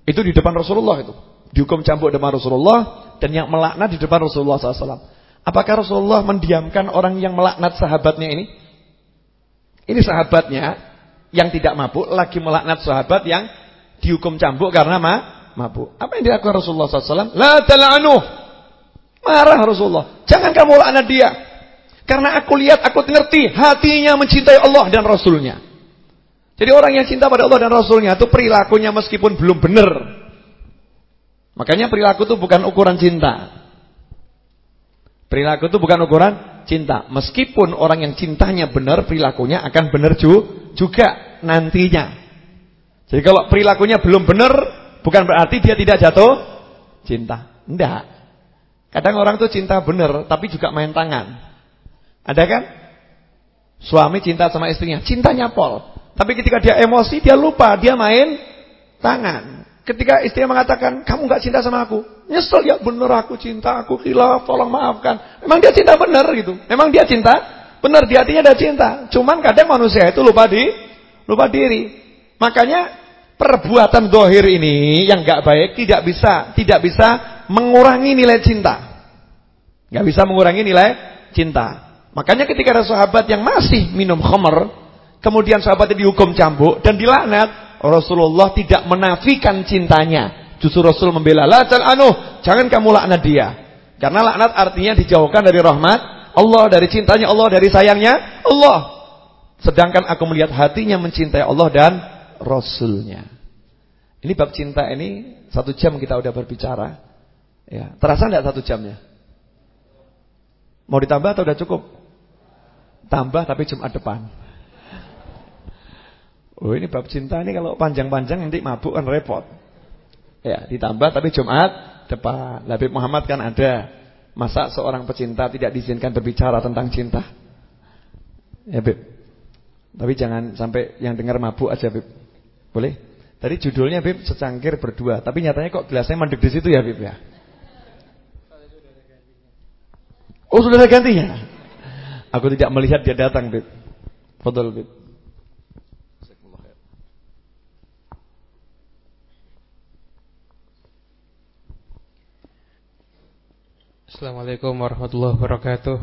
A: Itu di depan Rasulullah itu. Dihukum cambuk depan Rasulullah dan yang melaknat di depan Rasulullah SAW. Apakah Rasulullah mendiamkan orang yang melaknat sahabatnya ini? Ini sahabatnya yang tidak mabuk lagi melaknat sahabat yang dihukum cambuk karena ma mabuk. Apa yang dilakukan Rasulullah SAW? La tal'anuh. Marah Rasulullah. Jangan kamu laknat dia. Karena aku lihat, aku ngerti hatinya mencintai Allah dan Rasulnya. Jadi orang yang cinta pada Allah dan Rasulnya itu perilakunya meskipun belum benar. Makanya perilaku itu bukan ukuran cinta. Perilaku itu bukan ukuran cinta. Meskipun orang yang cintanya benar, perilakunya akan benar juga nantinya. Jadi kalau perilakunya belum benar, bukan berarti dia tidak jatuh cinta. Tidak. Kadang orang tuh cinta benar, tapi juga main tangan. Ada kan? Suami cinta sama istrinya, cintanya pol. Tapi ketika dia emosi, dia lupa, dia main tangan. Ketika istrinya mengatakan, kamu gak cinta sama aku. Nyesel, ya bener aku cinta, aku khilaf, tolong maafkan. Memang dia cinta bener gitu. Memang dia cinta, bener di hatinya ada cinta. Cuman kadang manusia itu lupa di, lupa diri. Makanya perbuatan dohir ini yang gak baik tidak bisa, tidak bisa mengurangi nilai cinta. Gak bisa mengurangi nilai cinta. Makanya ketika ada sahabat yang masih minum khamar, kemudian sahabat itu dihukum cambuk dan dilaknat, Rasulullah tidak menafikan cintanya. Justru Rasul membela, "La anu, jangan kamu laknat dia." Karena laknat artinya dijauhkan dari rahmat Allah, dari cintanya Allah, dari sayangnya Allah. Sedangkan aku melihat hatinya mencintai Allah dan Rasulnya. Ini bab cinta ini satu jam kita udah berbicara. Ya, terasa enggak satu jamnya? Mau ditambah atau udah cukup? Tambah tapi Jumat depan. Oh ini bab cinta ini kalau panjang-panjang nanti mabuk kan repot. Ya, ditambah tapi Jumat depan. Nabi Muhammad kan ada. Masa seorang pecinta tidak diizinkan berbicara tentang cinta? Ya, Beb. Tapi jangan sampai yang dengar mabuk aja, Beb. Boleh? Tadi judulnya Beb secangkir berdua, tapi nyatanya kok gelasnya mandek di situ ya, Beb ya? Oh, sudah ada gantinya. Aku tidak melihat dia datang, Beb. Fadol, Beb.
B: Assalamualaikum warahmatullahi wabarakatuh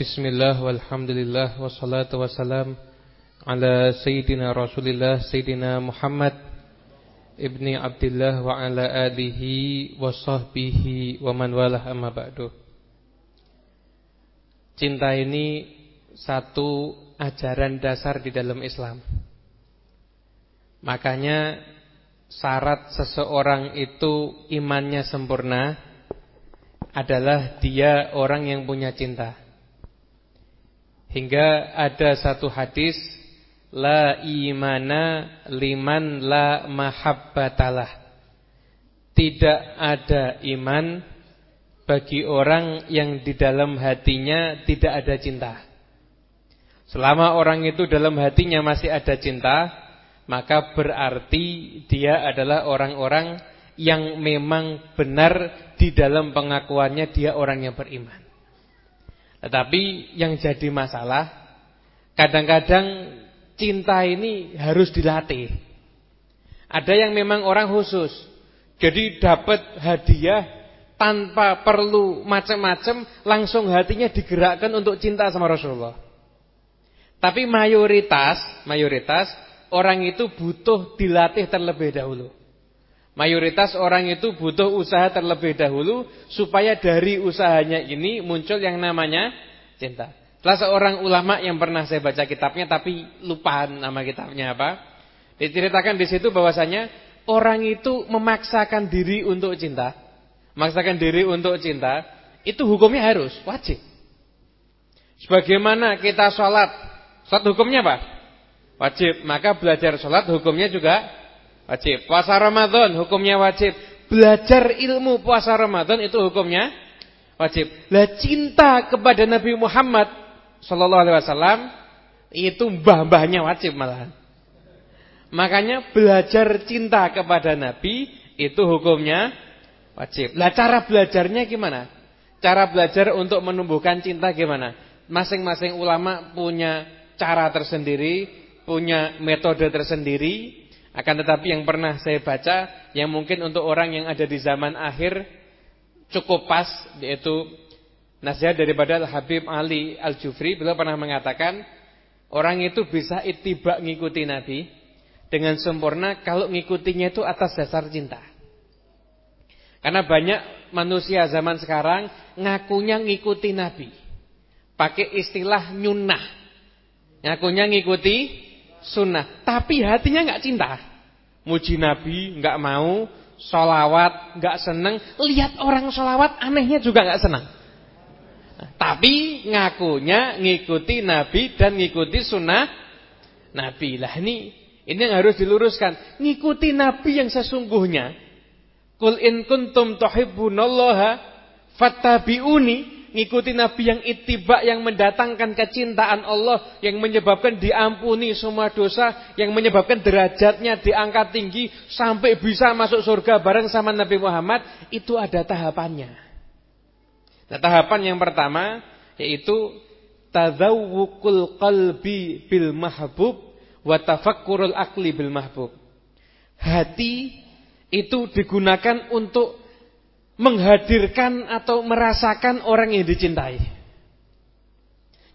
B: Bismillah walhamdulillah Wassalatu wassalam Ala Sayyidina Rasulillah Sayyidina Muhammad Ibni Abdullah Wa ala alihi Wa sahbihi Wa man walah amma ba'du Cinta ini Satu ajaran dasar di dalam Islam Makanya syarat seseorang itu imannya sempurna adalah dia orang yang punya cinta. Hingga ada satu hadis la imana liman la mahabbatalah. Tidak ada iman bagi orang yang di dalam hatinya tidak ada cinta. Selama orang itu dalam hatinya masih ada cinta, maka berarti dia adalah orang-orang yang memang benar di dalam pengakuannya dia orang yang beriman. Tetapi yang jadi masalah kadang-kadang cinta ini harus dilatih. Ada yang memang orang khusus. Jadi dapat hadiah tanpa perlu macam-macam langsung hatinya digerakkan untuk cinta sama Rasulullah. Tapi mayoritas, mayoritas orang itu butuh dilatih terlebih dahulu. Mayoritas orang itu butuh usaha terlebih dahulu supaya dari usahanya ini muncul yang namanya cinta. Salah seorang ulama yang pernah saya baca kitabnya tapi lupa nama kitabnya apa. Diceritakan di situ bahwasanya orang itu memaksakan diri untuk cinta, memaksakan diri untuk cinta itu hukumnya harus wajib. Sebagaimana kita sholat, sholat hukumnya apa? Wajib. Maka belajar sholat hukumnya juga wajib. Puasa Ramadan hukumnya wajib. Belajar ilmu puasa Ramadan itu hukumnya wajib. Lah cinta kepada Nabi Muhammad sallallahu alaihi wasallam itu mbah-mbahnya wajib malahan. Makanya belajar cinta kepada Nabi itu hukumnya wajib. Lah cara belajarnya gimana? Cara belajar untuk menumbuhkan cinta gimana? Masing-masing ulama punya cara tersendiri punya metode tersendiri akan tetapi yang pernah saya baca yang mungkin untuk orang yang ada di zaman akhir cukup pas yaitu nasihat daripada Habib Ali Al-Jufri beliau pernah mengatakan orang itu bisa itibak ngikuti Nabi dengan sempurna kalau ngikutinya itu atas dasar cinta. Karena banyak manusia zaman sekarang ngakunya ngikuti Nabi. Pakai istilah nyunah. Ngakunya ngikuti sunnah, tapi hatinya nggak cinta. Muji Nabi nggak mau, solawat nggak seneng, lihat orang solawat anehnya juga nggak senang. Nah, tapi ngakunya ngikuti Nabi dan ngikuti sunnah Nabi. Lah ini ini yang harus diluruskan. Ngikuti Nabi yang sesungguhnya. Kul in kuntum tuhibbunallaha fattabi'uni ngikuti Nabi yang itibak yang mendatangkan kecintaan Allah yang menyebabkan diampuni semua dosa yang menyebabkan derajatnya diangkat tinggi sampai bisa masuk surga bareng sama Nabi Muhammad itu ada tahapannya. Nah, tahapan yang pertama yaitu tadzawwuqul qalbi bil mahbub wa tafakkurul akli bil mahbub. Hati itu digunakan untuk menghadirkan atau merasakan orang yang dicintai.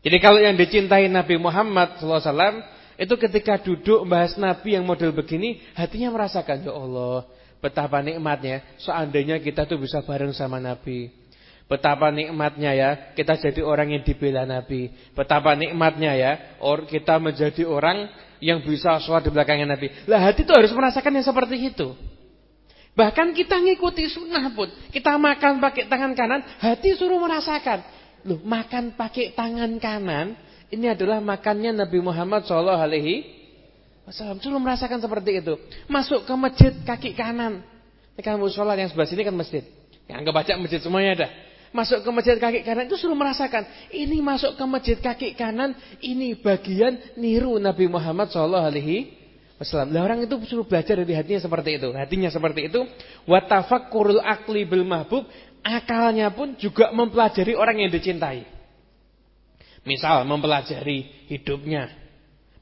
B: Jadi kalau yang dicintai Nabi Muhammad SAW itu ketika duduk membahas Nabi yang model begini, hatinya merasakan ya Allah, betapa nikmatnya seandainya kita tuh bisa bareng sama Nabi. Betapa nikmatnya ya kita jadi orang yang dibela Nabi. Betapa nikmatnya ya or kita menjadi orang yang bisa sholat di belakangnya Nabi. Lah hati itu harus merasakan yang seperti itu. Bahkan kita ngikuti sunnah pun. Kita makan pakai tangan kanan, hati suruh merasakan. Loh, makan pakai tangan kanan, ini adalah makannya Nabi Muhammad Shallallahu Alaihi Wasallam. Suruh merasakan seperti itu. Masuk ke masjid kaki kanan. Ini kan sholat yang sebelah sini kan masjid. Yang anggap baca masjid semuanya ada. Masuk ke masjid kaki kanan itu suruh merasakan. Ini masuk ke masjid kaki kanan, ini bagian niru Nabi Muhammad Shallallahu Alaihi Wasallam. Lah orang itu suruh belajar dari hatinya seperti itu. Hatinya seperti itu. Watafakkurul akli bil mahbub. Akalnya pun juga mempelajari orang yang dicintai. Misal mempelajari hidupnya.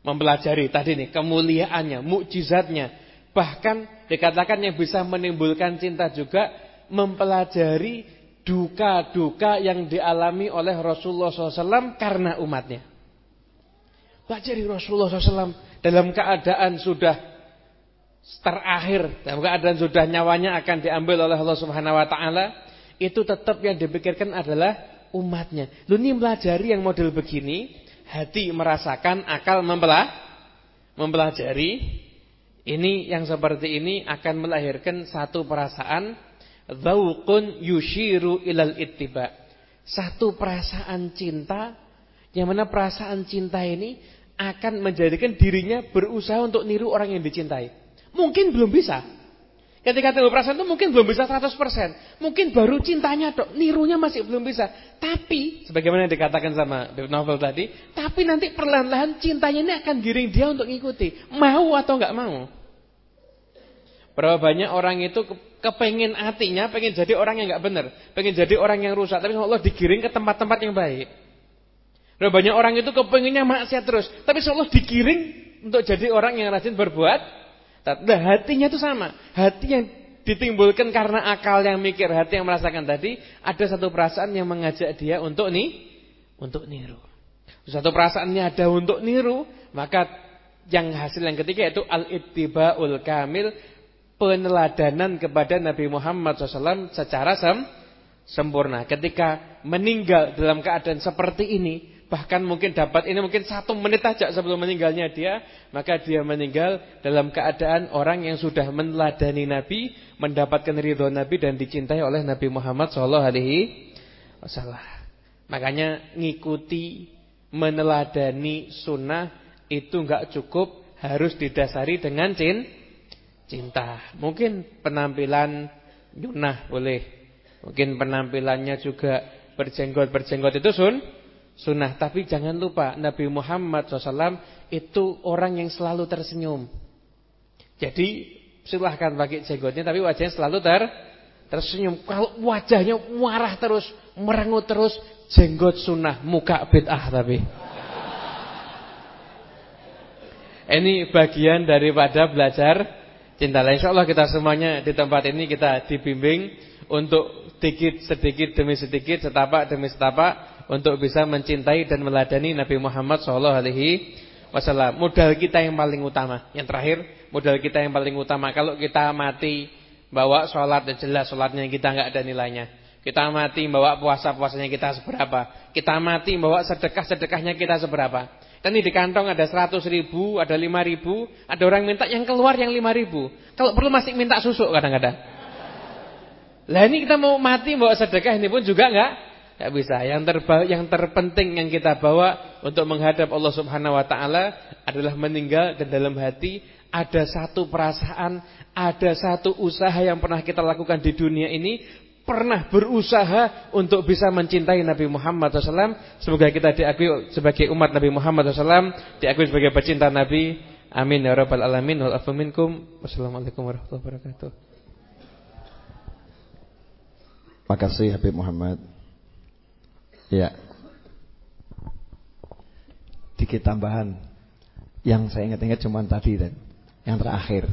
B: Mempelajari tadi nih kemuliaannya, mukjizatnya. Bahkan dikatakan yang bisa menimbulkan cinta juga mempelajari duka-duka yang dialami oleh Rasulullah SAW karena umatnya. Pelajari Rasulullah SAW dalam keadaan sudah terakhir, dalam keadaan sudah nyawanya akan diambil oleh Allah Subhanahu Wa Taala, itu tetap yang dipikirkan adalah umatnya. Lu ini pelajari yang model begini, hati merasakan, akal mempelah, mempelajari. Ini yang seperti ini akan melahirkan satu perasaan Zawqun yushiru ilal ittiba. Satu perasaan cinta yang mana perasaan cinta ini akan menjadikan dirinya berusaha untuk niru orang yang dicintai. Mungkin belum bisa. Ketika timbul perasaan itu mungkin belum bisa 100%. Mungkin baru cintanya dok, nirunya masih belum bisa. Tapi, sebagaimana yang dikatakan sama novel tadi, tapi nanti perlahan-lahan cintanya ini akan giring dia untuk ngikuti. Mau atau nggak mau. Berapa banyak orang itu kepengen hatinya, pengen jadi orang yang nggak benar, pengen jadi orang yang rusak, tapi Allah digiring ke tempat-tempat yang baik. Berapa banyak orang itu kepengennya maksiat terus, tapi Allah digiring untuk jadi orang yang rajin berbuat. Nah, hatinya itu sama, hati yang ditimbulkan karena akal yang mikir, hati yang merasakan tadi, ada satu perasaan yang mengajak dia untuk nih, untuk niru. Satu perasaannya ada untuk niru, maka yang hasil yang ketiga itu al-ittiba'ul kamil peneladanan kepada Nabi Muhammad SAW secara sem sempurna. Ketika meninggal dalam keadaan seperti ini, bahkan mungkin dapat ini mungkin satu menit saja sebelum meninggalnya dia, maka dia meninggal dalam keadaan orang yang sudah meneladani Nabi, mendapatkan ridho Nabi dan dicintai oleh Nabi Muhammad SAW. Makanya ngikuti, meneladani sunnah itu nggak cukup, harus didasari dengan cinta cinta. Mungkin penampilan Yunah boleh. Mungkin penampilannya juga berjenggot-berjenggot itu sun sunnah. Tapi jangan lupa Nabi Muhammad SAW itu orang yang selalu tersenyum. Jadi silahkan pakai jenggotnya tapi wajahnya selalu ter tersenyum. Kalau wajahnya marah terus, merengut terus, jenggot sunnah, muka bid'ah tapi. Ini bagian daripada belajar cinta. Insya Allah kita semuanya di tempat ini kita dibimbing untuk sedikit sedikit demi sedikit, setapak demi setapak untuk bisa mencintai dan meladani Nabi Muhammad SAW. Alaihi Wasallam. Modal kita yang paling utama. Yang terakhir, modal kita yang paling utama. Kalau kita mati bawa sholat dan jelas sholatnya kita nggak ada nilainya. Kita mati bawa puasa puasanya kita seberapa. Kita mati bawa sedekah sedekahnya kita seberapa. Kan di kantong ada 100 ribu, ada 5 ribu, ada orang minta yang keluar yang 5 ribu. Kalau perlu masih minta susu kadang-kadang. Lah ini kita mau mati bawa sedekah ini pun juga enggak enggak bisa. Yang terba yang terpenting yang kita bawa untuk menghadap Allah Subhanahu wa taala adalah meninggal dan dalam hati ada satu perasaan, ada satu usaha yang pernah kita lakukan di dunia ini pernah berusaha untuk bisa mencintai Nabi Muhammad SAW. Semoga kita diakui sebagai umat Nabi Muhammad SAW, diakui sebagai pecinta Nabi. Amin ya rabbal alamin. Wassalamualaikum warahmatullahi wabarakatuh.
A: Makasih Habib Muhammad. Ya. Dikit tambahan. Yang saya ingat-ingat cuma tadi dan yang terakhir.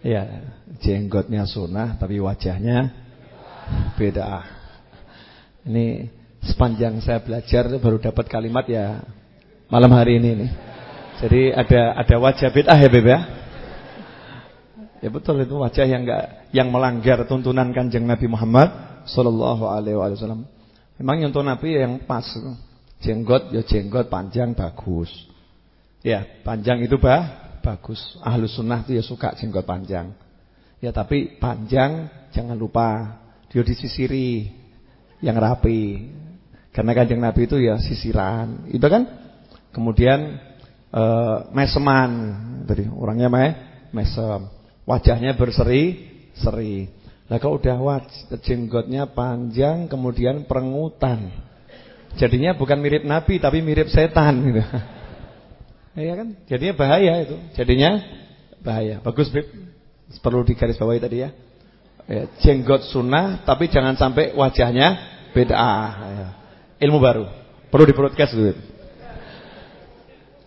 A: Ya, jenggotnya sunnah tapi wajahnya beda. Ini sepanjang saya belajar baru dapat kalimat ya malam hari ini nih. Jadi ada ada wajah bid'ah ya Beb ya. Ya betul itu wajah yang enggak yang melanggar tuntunan Kanjeng Nabi Muhammad sallallahu alaihi wasallam. Memang nyontoh Nabi yang pas. Jenggot ya jenggot panjang bagus. Ya, panjang itu bah bagus. Ahlus sunnah itu ya suka jenggot panjang. Ya tapi panjang jangan lupa dia disisiri yang rapi. Karena kanjeng Nabi itu ya sisiran, itu kan? Kemudian e, meseman, tadi orangnya me, mesem. Wajahnya berseri-seri. Lah kalau udah wajah jenggotnya panjang kemudian perengutan. Jadinya bukan mirip Nabi tapi mirip setan gitu. Iya kan? Jadinya bahaya itu. Jadinya bahaya. Bagus, Bib. Perlu digarisbawahi tadi ya. ya. Jenggot sunnah tapi jangan sampai wajahnya beda. Ya. Ilmu baru. Perlu di broadcast dulu.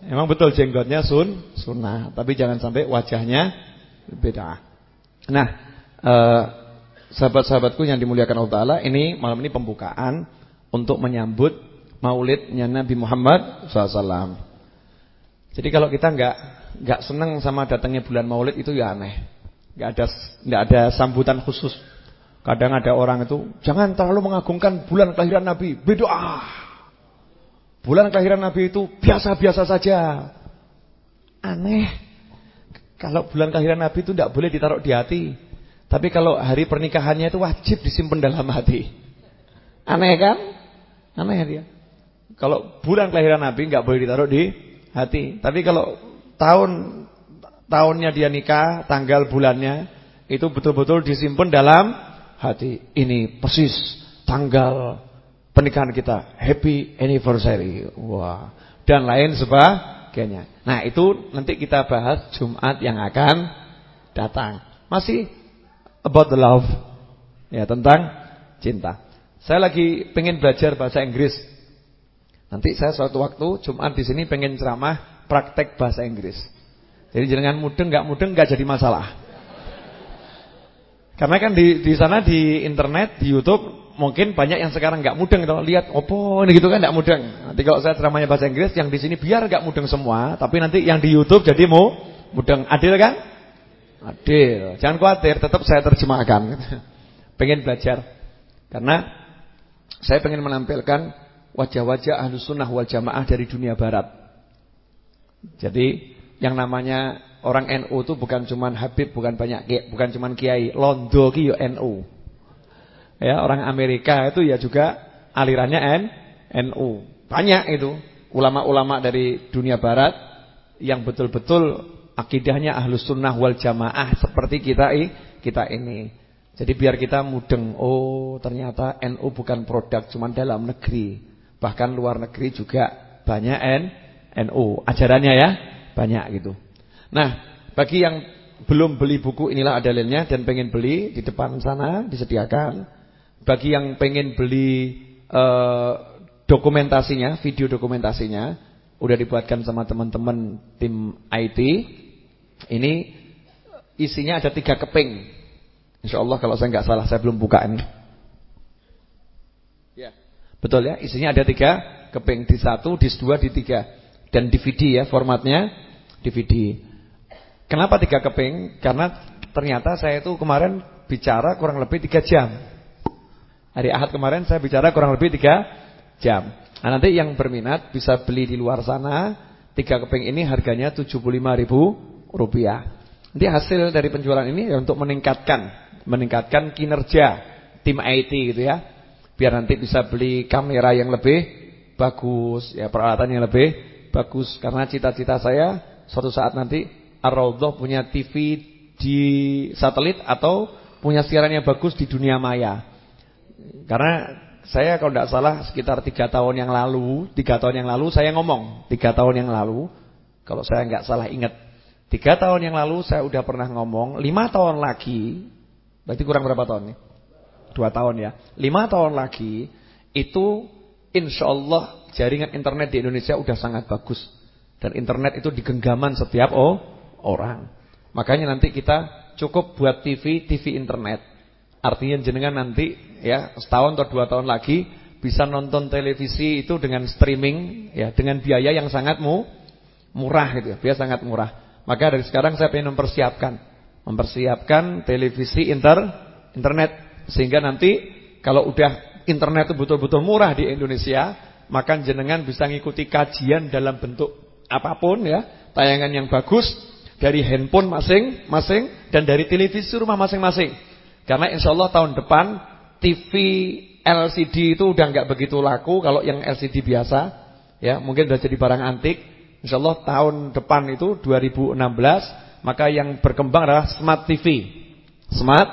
A: Emang betul jenggotnya sun sunnah, tapi jangan sampai wajahnya beda. Nah, eh, sahabat-sahabatku yang dimuliakan Allah Taala, ini malam ini pembukaan untuk menyambut maulidnya Nabi Muhammad SAW. Jadi kalau kita nggak nggak senang sama datangnya bulan maulid itu ya aneh nggak ada nggak ada sambutan khusus. Kadang ada orang itu jangan terlalu mengagungkan bulan kelahiran Nabi. Berdoa. Bulan kelahiran Nabi itu biasa-biasa saja. Aneh. Kalau bulan kelahiran Nabi itu tidak boleh ditaruh di hati. Tapi kalau hari pernikahannya itu wajib disimpan dalam hati. Aneh kan? Aneh dia. Kalau bulan kelahiran Nabi nggak boleh ditaruh di hati. Tapi kalau tahun tahunnya dia nikah, tanggal bulannya itu betul-betul disimpan dalam hati. Ini persis tanggal pernikahan kita. Happy anniversary. Wah. Dan lain sebagainya. Nah, itu nanti kita bahas Jumat yang akan datang. Masih about the love. Ya, tentang cinta. Saya lagi pengen belajar bahasa Inggris. Nanti saya suatu waktu Jumat di sini pengen ceramah praktek bahasa Inggris. Jadi jangan mudeng nggak mudeng nggak jadi masalah. Karena kan di di sana di internet, di YouTube mungkin banyak yang sekarang nggak mudeng kalau lihat opo ini gitu kan nggak mudeng. Nanti kalau saya ceramahnya bahasa Inggris yang di sini biar nggak mudeng semua, tapi nanti yang di YouTube jadi mau mudeng. Adil kan? Adil. Jangan khawatir, tetap saya terjemahkan. pengen belajar. Karena saya pengen menampilkan wajah-wajah ahlus sunnah wal jamaah dari dunia barat. Jadi yang namanya orang NU itu bukan cuman Habib, bukan banyak bukan cuman kiai, londo ki yo NU. Ya, orang Amerika itu ya juga alirannya N NU. Banyak itu ulama-ulama dari dunia barat yang betul-betul akidahnya ahlus sunnah wal jamaah seperti kita kita ini. Jadi biar kita mudeng, oh ternyata NU bukan produk cuman dalam negeri, bahkan luar negeri juga banyak NU ajarannya ya banyak gitu. Nah, bagi yang belum beli buku inilah ada dalilnya dan pengen beli di depan sana disediakan. Bagi yang pengen beli uh, dokumentasinya, video dokumentasinya udah dibuatkan sama teman-teman tim IT. Ini isinya ada tiga keping. Insya Allah kalau saya nggak salah saya belum buka ini. Ya. Betul ya, isinya ada tiga keping di satu, di dua, di tiga dan DVD ya formatnya DVD. Kenapa tiga keping? Karena ternyata saya itu kemarin bicara kurang lebih tiga jam. Hari Ahad kemarin saya bicara kurang lebih tiga jam. Nah nanti yang berminat bisa beli di luar sana. Tiga keping ini harganya 75 ribu rupiah. Nanti hasil dari penjualan ini ya untuk meningkatkan meningkatkan kinerja tim IT gitu ya. Biar nanti bisa beli kamera yang lebih bagus, ya peralatan yang lebih bagus. Karena cita-cita saya suatu saat nanti Ar-Raudhah punya TV di satelit atau punya siaran yang bagus di dunia maya. Karena saya kalau tidak salah sekitar tiga tahun yang lalu, tiga tahun yang lalu saya ngomong, tiga tahun yang lalu, kalau saya nggak salah ingat, tiga tahun yang lalu saya udah pernah ngomong, lima tahun lagi, berarti kurang berapa tahun nih? Dua tahun ya. Lima tahun lagi itu insya Allah jaringan internet di Indonesia udah sangat bagus. Dan internet itu digenggaman setiap oh, orang. Makanya nanti kita cukup buat TV, TV internet. Artinya jenengan nanti ya setahun atau dua tahun lagi bisa nonton televisi itu dengan streaming ya dengan biaya yang sangat mu, murah gitu ya, biaya sangat murah. Maka dari sekarang saya ingin mempersiapkan mempersiapkan televisi inter internet sehingga nanti kalau udah internet itu betul-betul murah di Indonesia, maka jenengan bisa ngikuti kajian dalam bentuk apa pun ya, tayangan yang bagus dari handphone masing-masing dan dari televisi rumah masing-masing. Karena insya Allah tahun depan TV LCD itu udah nggak begitu laku kalau yang LCD biasa ya mungkin udah jadi barang antik. Insya Allah tahun depan itu 2016 maka yang berkembang adalah smart TV. Smart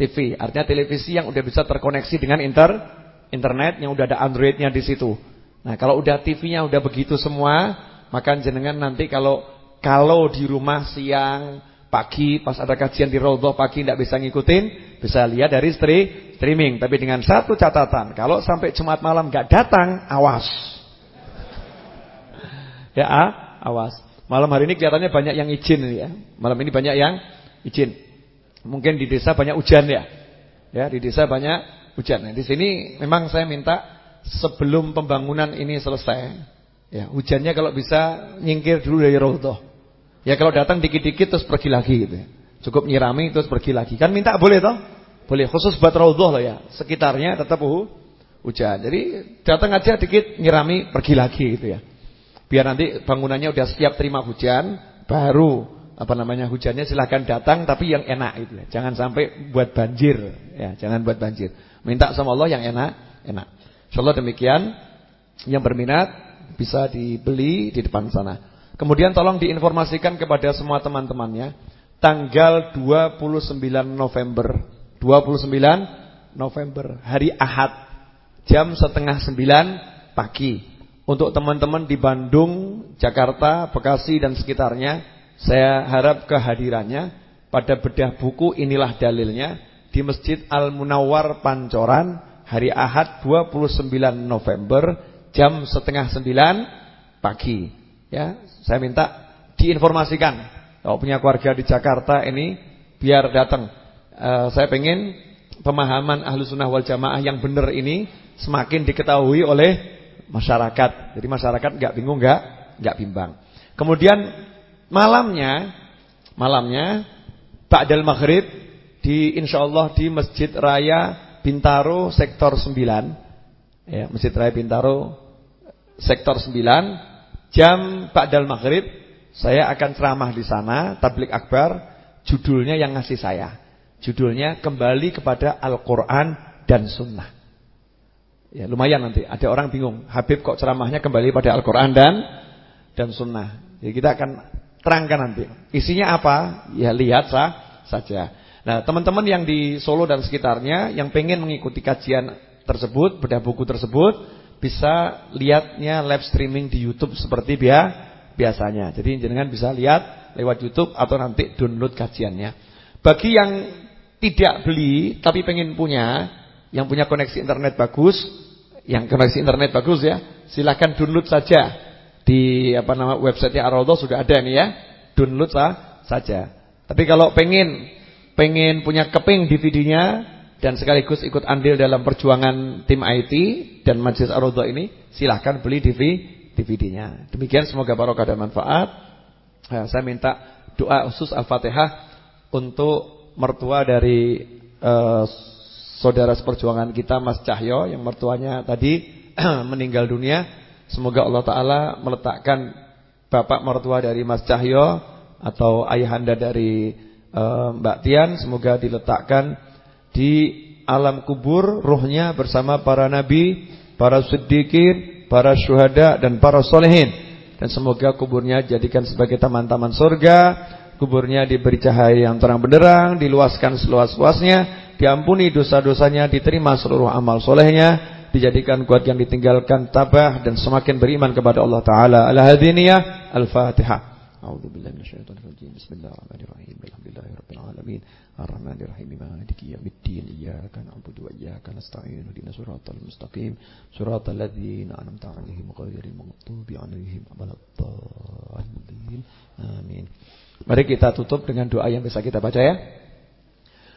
A: TV artinya televisi yang udah bisa terkoneksi dengan inter internet yang udah ada Androidnya di situ. Nah kalau udah TV-nya udah begitu semua maka jenengan nanti kalau kalau di rumah siang pagi pas ada kajian di Raudhah pagi tidak bisa ngikutin bisa lihat dari streaming tapi dengan satu catatan kalau sampai Jumat malam nggak datang awas ya ah, awas malam hari ini kelihatannya banyak yang izin ya malam ini banyak yang izin mungkin di desa banyak hujan ya ya di desa banyak hujan nah, di sini memang saya minta sebelum pembangunan ini selesai ya hujannya kalau bisa nyingkir dulu dari Raudhah ya kalau datang dikit-dikit terus pergi lagi gitu ya Cukup nyirami terus pergi lagi. Kan minta boleh toh? Boleh khusus buat raudhah loh ya. Sekitarnya tetap uh, hujan. Jadi datang aja dikit nyirami pergi lagi gitu ya. Biar nanti bangunannya udah siap terima hujan, baru apa namanya hujannya silahkan datang tapi yang enak itu ya. Jangan sampai buat banjir ya, jangan buat banjir. Minta sama Allah yang enak, enak. Insyaallah demikian. Yang berminat bisa dibeli di depan sana. Kemudian tolong diinformasikan kepada semua teman-temannya tanggal 29 November 29 November hari Ahad jam setengah sembilan pagi untuk teman-teman di Bandung, Jakarta, Bekasi dan sekitarnya saya harap kehadirannya pada bedah buku inilah dalilnya di Masjid Al Munawwar Pancoran hari Ahad 29 November jam setengah sembilan pagi ya saya minta diinformasikan kalau punya keluarga di Jakarta ini biar datang. Uh, saya pengen pemahaman ahlu sunnah wal jamaah yang benar ini semakin diketahui oleh masyarakat. Jadi masyarakat nggak bingung, nggak nggak bimbang. Kemudian malamnya, malamnya Ba'dal Maghrib di insyaallah di Masjid Raya Bintaro sektor 9. Ya, Masjid Raya Bintaro sektor 9 jam Ba'dal Maghrib saya akan ceramah di sana, tablik akbar, judulnya yang ngasih saya. Judulnya kembali kepada Al-Qur'an dan Sunnah. Ya, lumayan nanti. Ada orang bingung, Habib kok ceramahnya kembali pada Al-Qur'an dan dan Sunnah. Jadi kita akan terangkan nanti. Isinya apa? Ya lihat sah saja. Nah, teman-teman yang di Solo dan sekitarnya yang pengen mengikuti kajian tersebut, bedah buku tersebut, bisa lihatnya live streaming di YouTube seperti biasa biasanya. Jadi jenengan bisa lihat lewat YouTube atau nanti download kajiannya. Bagi yang tidak beli tapi pengen punya, yang punya koneksi internet bagus, yang koneksi internet bagus ya, silakan download saja di apa nama websitenya Aroldo sudah ada nih ya, download sah, saja. Tapi kalau pengen pengen punya keping DVD-nya dan sekaligus ikut andil dalam perjuangan tim IT dan Majelis Aroldo ini, silahkan beli DVD DVD-nya. Demikian semoga barokah dan manfaat. Nah, saya minta doa khusus Al-Fatihah untuk mertua dari uh, saudara seperjuangan kita Mas Cahyo yang mertuanya tadi meninggal dunia. Semoga Allah taala meletakkan bapak mertua dari Mas Cahyo atau ayahanda dari uh, Mbak Tian semoga diletakkan di alam kubur ruhnya bersama para nabi, para siddiqin para syuhada dan para solehin dan semoga kuburnya jadikan sebagai taman-taman surga kuburnya diberi cahaya yang terang benderang diluaskan seluas-luasnya diampuni dosa-dosanya diterima seluruh amal solehnya dijadikan kuat yang ditinggalkan tabah dan semakin beriman kepada Allah Taala al-hadiniyah al-fatihah A'udzu billahi minasyaitonir rajim. Bismillahirrahmanirrahim. Alhamdulillahirabbil alamin. Arrahmanirrahim. Maliki yaumiddin. Iyyaka na'budu wa iyyaka nasta'in. Ihdinas siratal mustaqim. Siratal ladzina an'amta 'alaihim ghairil maghdubi 'alaihim waladdallin. Amin. Mari kita tutup dengan doa yang bisa kita baca ya.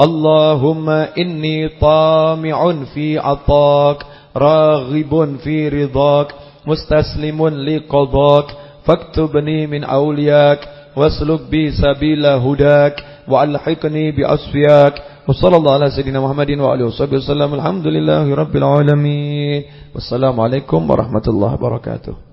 A: اللهم إني طامع في عطاك راغب في رضاك مستسلم لقضاك فاكتبني من أولياك واسلك بي سبيل هداك وألحقني بأصفياك وصلى الله على سيدنا محمد وعلى وصحبه وسلم الحمد لله رب العالمين والسلام عليكم ورحمة الله وبركاته